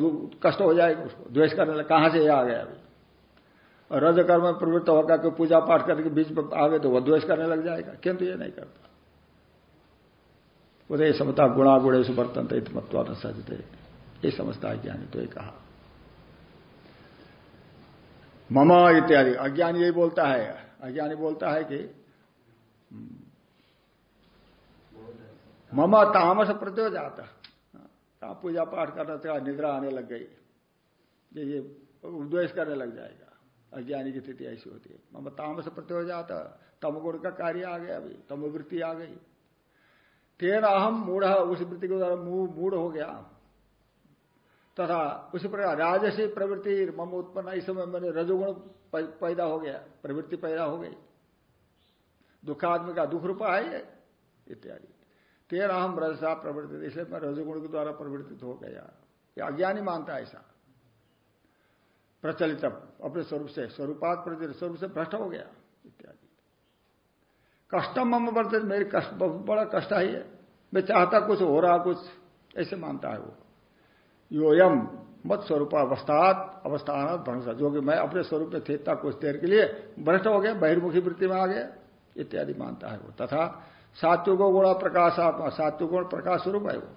कष्ट हो जाएगा उसको। द्वेष करने लगा, कहाँ से यह आ गया अभी? और रज कर्म में प्रवृत्त होगा कि पूजा पाठ करके बीच में आ गए तो वह द्वेष करने लग जाएगा। किंतु ये नहीं करता। उदय समता गुणा गुणे सुवर्तन मतवा न सजते। ये समझता है ज्ञानी तो ये कहा। ममा इत्यादि। अज्ञानी यही बोलता है। अज्ञानी बोलता है कि ममा तामस प्रत्यो जाता। पूजा पाठ करना था निद्रा आने लग गई। ये ये द्वेष करने लग जाएगा। अज्ञानी की स्थिति ऐसी होती है। मम तामस प्रत्यो जाता। तमगुण का कार्य आ गया अभी। तमवृत्ति आ गई। तेरा अहम मूढ़, उस वृत्ति के द्वारा मूढ़ हो गया। तथा उसी प्रकार राजसी प्रवृत्ति मम उत्पन्न, इस समय मैंने रजोगुण पैदा हो गया, प्रवृत्ति पैदा हो गई। दुखात्म का दुख रूपा है, इत्यादि। तेरा हम रजसा प्रवृत्ति, इसलिए मैं रजोगुण के द्वारा प्रवृत्तित हो गया। ये अज्ञानी मानता है ऐसा। प्रचलित अपने स्वरूप से, स्वरूपात प्रचलित, स्वरूप से भ्रष्ट हो गया। कष्टम मम बढ़ते मेरे कष्ट, बहुत बड़ा कष्ट है मैं चाहता कुछ, हो रहा कुछ, ऐसे मानता है वो। योयम मत स्वरूप अवस्थात अवस्थान भ्रंश। जो कि मैं अपने स्वरूप में थे कुछ देर के लिए भ्रष्ट हो गया, बहिर्मुखी वृत्ति में आ गया, इत्यादि मानता है वो। तथा सात्विको गुणा प्रकाश आत्मा सात्विक गुण प्रकाश स्वरूप है वो,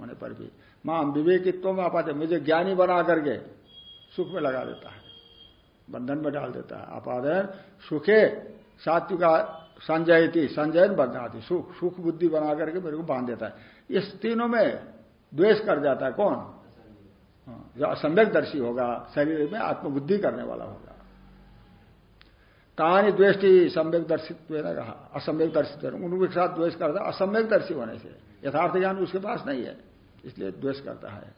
होने पर भी। माँ विवेकित्व में आपाते, मुझे ज्ञानी बना करके सुख में लगा देता है, बंधन में डाल देता है। आपादन सुखे सात्विका संजय थी संजयन बदनाती सुख सुख बुद्धि बना करके मेरे को बाँध देता है। इस तीनों में द्वेष कर जाता है कौन? हाँ, जो असम्यक दर्शी होगा शरीर में आत्मबुद्धि करने वाला होगा। कहानी द्वेष्टि सम्यक दर्शित ने कहा असम्यक दर्शित उनके साथ द्वेष करता असम्यक दर्शी होने से। यथार्थ ज्ञान उसके पास नहीं है इसलिए द्वेष करता है।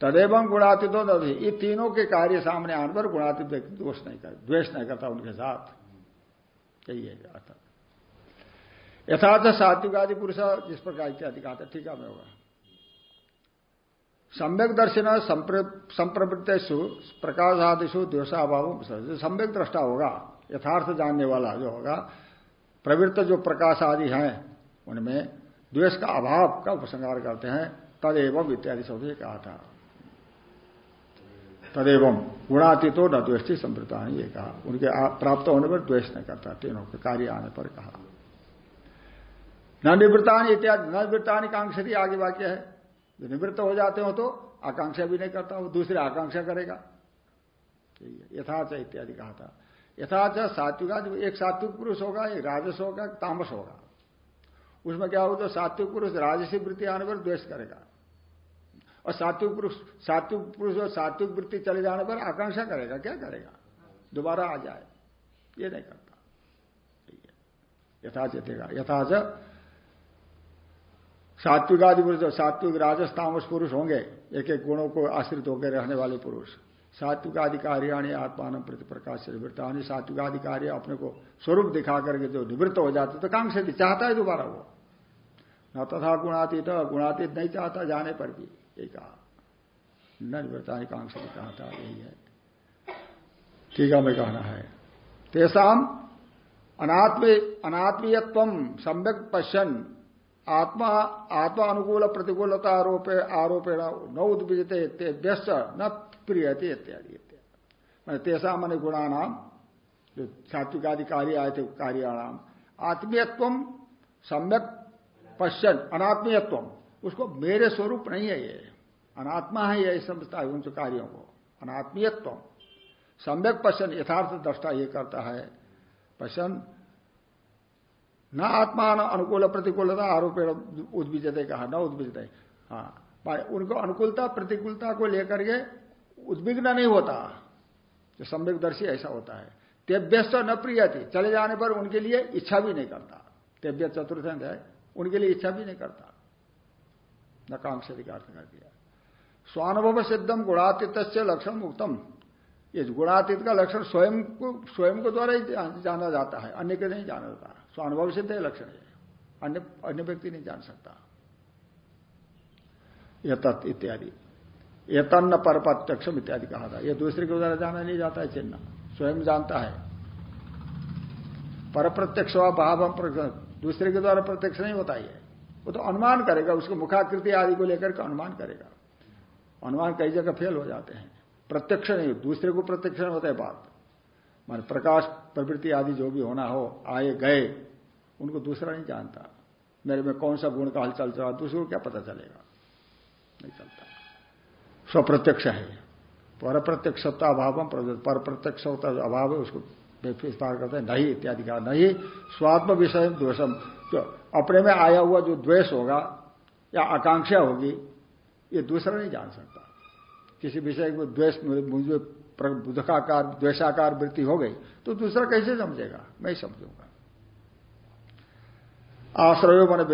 तदेव गुणातीत ये तीनों के कार्य सामने आने पर गुणातीत दोष नहीं कर द्वेष नहीं करता उनके साथ। यही है अर्थ यथार्थ सात्विक आदि पुरुष जिस प्रकार इत्यादि कहा था ठीक है, मैं होगा। सम्यक दर्शन संप्रवृत्तेशु प्रकाशादिशु द्वेषाभाव सम्यक दृष्टा होगा, यथार्थ जानने वाला जो होगा, प्रवृत्त जो प्रकाश आदि हैं, उनमें द्वेष का अभाव का उपसंहार करते हैं, तदेव इत्यादि शब्द से कहा था। तदेव गुणातीतो न द्वेष्टि संप्रता ये कहा। उनके प्राप्त होने पर द्वेष नहीं करता, तीनों के कार्य आने पर कहा। न निवृत्तानी इत्यादि न निवृत्तानी कांक्षती, आगे वाक्य है। जो निवृत्त हो जाते हो तो आकांक्षा भी नहीं करता, वो दूसरे आकांक्षा करेगा। यथाच इत्यादि कहा था। यथाच सात्विक एक सात्विक पुरुष होगा, एक राजस होगा तामस होगा। उसमें क्या होगा, जो सात्विक पुरुष राजसी वृत्ति आने पर द्वेष करेगा। और सात्विक पुरुष सात्विक पुरुष और सात्विक वृत्ति चले जाने पर आकांक्षा करेगा, क्या करेगा? दोबारा आ जाए। ये नहीं करता। यथा चेतेगा यथाच सात्विक आदि पुरुष सात्विक राजस तामस पुरुष होंगे। एक एक गुणों को आश्रित होकर रहने वाले पुरुष। सात्विक अधिकारियाणी आत्मान प्रति प्रकाश से निवृत्तानी सात्विक अधिकारी अपने को स्वरूप दिखा करके जो निवृत्त हो जाते तो काम से चाहता है दोबारा वो। न तथा गुणातीत गुणातीत नहीं चाहता जाने पर भी। यही कहा न निवृत्तानी कांक्षा कहा था यही है। है मैं कहना है, तेसाम अनात्म, अनात्मीयत्व सम्यक पश्यन, आत्मा आत्मा अनुकूल प्रतिकूलता आरोपे, आरोपेण न उद्भिजते व्यस्त न प्रियते इत्यादि इत्यादि। तेसा मन गुणा नाम जो सात्विकादि कार्य आए थे कार्याणाम, आत्मीयत्व सम्यक पश्चन अनात्मीयत्व, उसको मेरे स्वरूप नहीं है ये। अनात्मा है, यही समझता है, उन कार्यों को। अनात्मीयत्व। सम्यक पश्चन यथार्थ दृष्टा ये करता है। पश्चन न आत्मा न अनुकूल प्रतिकूलता, आरोपेण उद्भिजते कहा, न उद्भिजते। हाँ उनको अनुकूलता, प्रतिकूलता को लेकर के उद्विग्न नहीं होता। जो सम्यकदर्शी ऐसा होता है। तेभ्यस्त न प्रिय थी चले जाने पर उनके लिए इच्छा भी नहीं करता। तेभ्य चतुर्थ है, उनके लिए इच्छा भी नहीं करता। न काम से अधिकार कर दिया। स्वानुभव सिद्धम गुणातीत से लक्षण मुक्तम ये गुणातीत का लक्षण स्वयं को स्वयं को द्वारा ही जाना जाता है, अन्य के नहीं जाना जाता। स्वानुभव सिद्ध लक्षण है, अन्य अन्य व्यक्ति नहीं जान सकता। यह इत्यादि। ये तन्न पर प्रत्यक्षम इत्यादि कहा था। यह दूसरे के द्वारा जाना नहीं जाता है चिन्ह, स्वयं जानता है। पर प्रत्यक्ष भाव दूसरे के द्वारा प्रत्यक्ष नहीं होता है वो तो अनुमान करेगा, उसको मुखाकृति आदि को लेकर के अनुमान करेगा। अनुमान कई जगह फेल हो जाते हैं। प्रत्यक्ष नहीं दूसरे को प्रत्यक्ष होता है बात। मान प्रकाश, प्रवृत्ति आदि जो भी होना हो, आए, गए, उनको दूसरा नहीं जानता। मेरे में कौन सा गुण का हल चल रहा दूसरे को क्या पता चलेगा? नहीं चलता। स्वप्रत्यक्ष है। पर प्रत्यक्षता अभाव पर प्रत्यक्ष अभाव है, उसको विस्तार करते हैं। नहीं, इत्यादि कहा नहीं, स्वात्म विषय द्वेषम अपने में आया हुआ जो द्वेष होगा, या आकांक्षा होगी ये दूसरा नहीं जान सकता। किसी विषय को द्वेष, मुझे दुखाकार, द्वेषाकार वृत्ति हो गई तो दूसरा कैसे समझेगा? मैं ही समझूँगा। आश्रय मन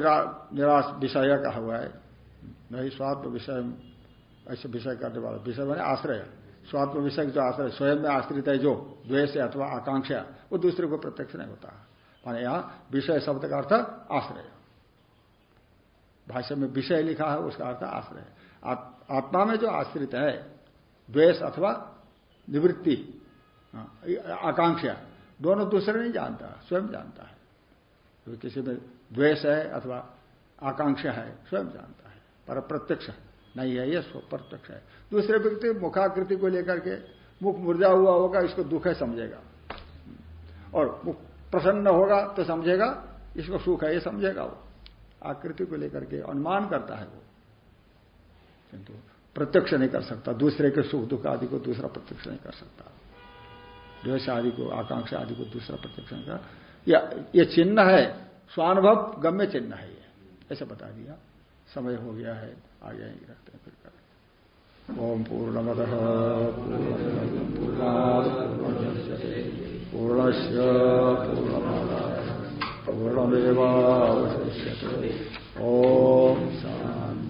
निराश विषय कहा हुआ है। नहीं, स्वात्म विषय, ऐसे विषय करने वाला, विषय मैंने आश्रय। स्वात्म विषय जो आश्रय, स्वयं में आश्रित है जो, द्वेष अथवा आकांक्षा, वो दूसरे को प्रत्यक्ष नहीं होता। माने यहाँ विषय शब्द का अर्थ आश्रय। भाषा में विषय लिखा है, उसका अर्थ आश्रय। आत्मा में जो आश्रित है द्वेष अथवा निवृत्ति हाँ, आकांक्षा दोनों दूसरे नहीं जानता स्वयं जानता है। तो किसी में द्वेष है अथवा आकांक्षा है स्वयं जानता है पर प्रत्यक्ष नहीं है ये प्रत्यक्ष है। दूसरे व्यक्ति मुखाकृति को लेकर के मुख मुर्जा हुआ होगा इसको दुख है समझेगा। और मुख प्रसन्न होगा तो समझेगा इसको सुख है ये समझेगा वो। आकृति को लेकर के अनुमान करता है वो। किंतु प्रत्यक्ष नहीं कर सकता। दूसरे के सुख दुख आदि को दूसरा प्रत्यक्ष नहीं कर सकता। द्वेष आदि को, आकांक्षा आदि को दूसरा प्रत्यक्ष नहीं कर ये चिन्ह है, स्वानुभव गम्य चिन्ह है ये। ऐसा बता दिया। समय हो गया है, आगे यहीं रखते हैं फिर करें ओम पूर्णमद। पूर्णश पूर्णमेवा ओम शांति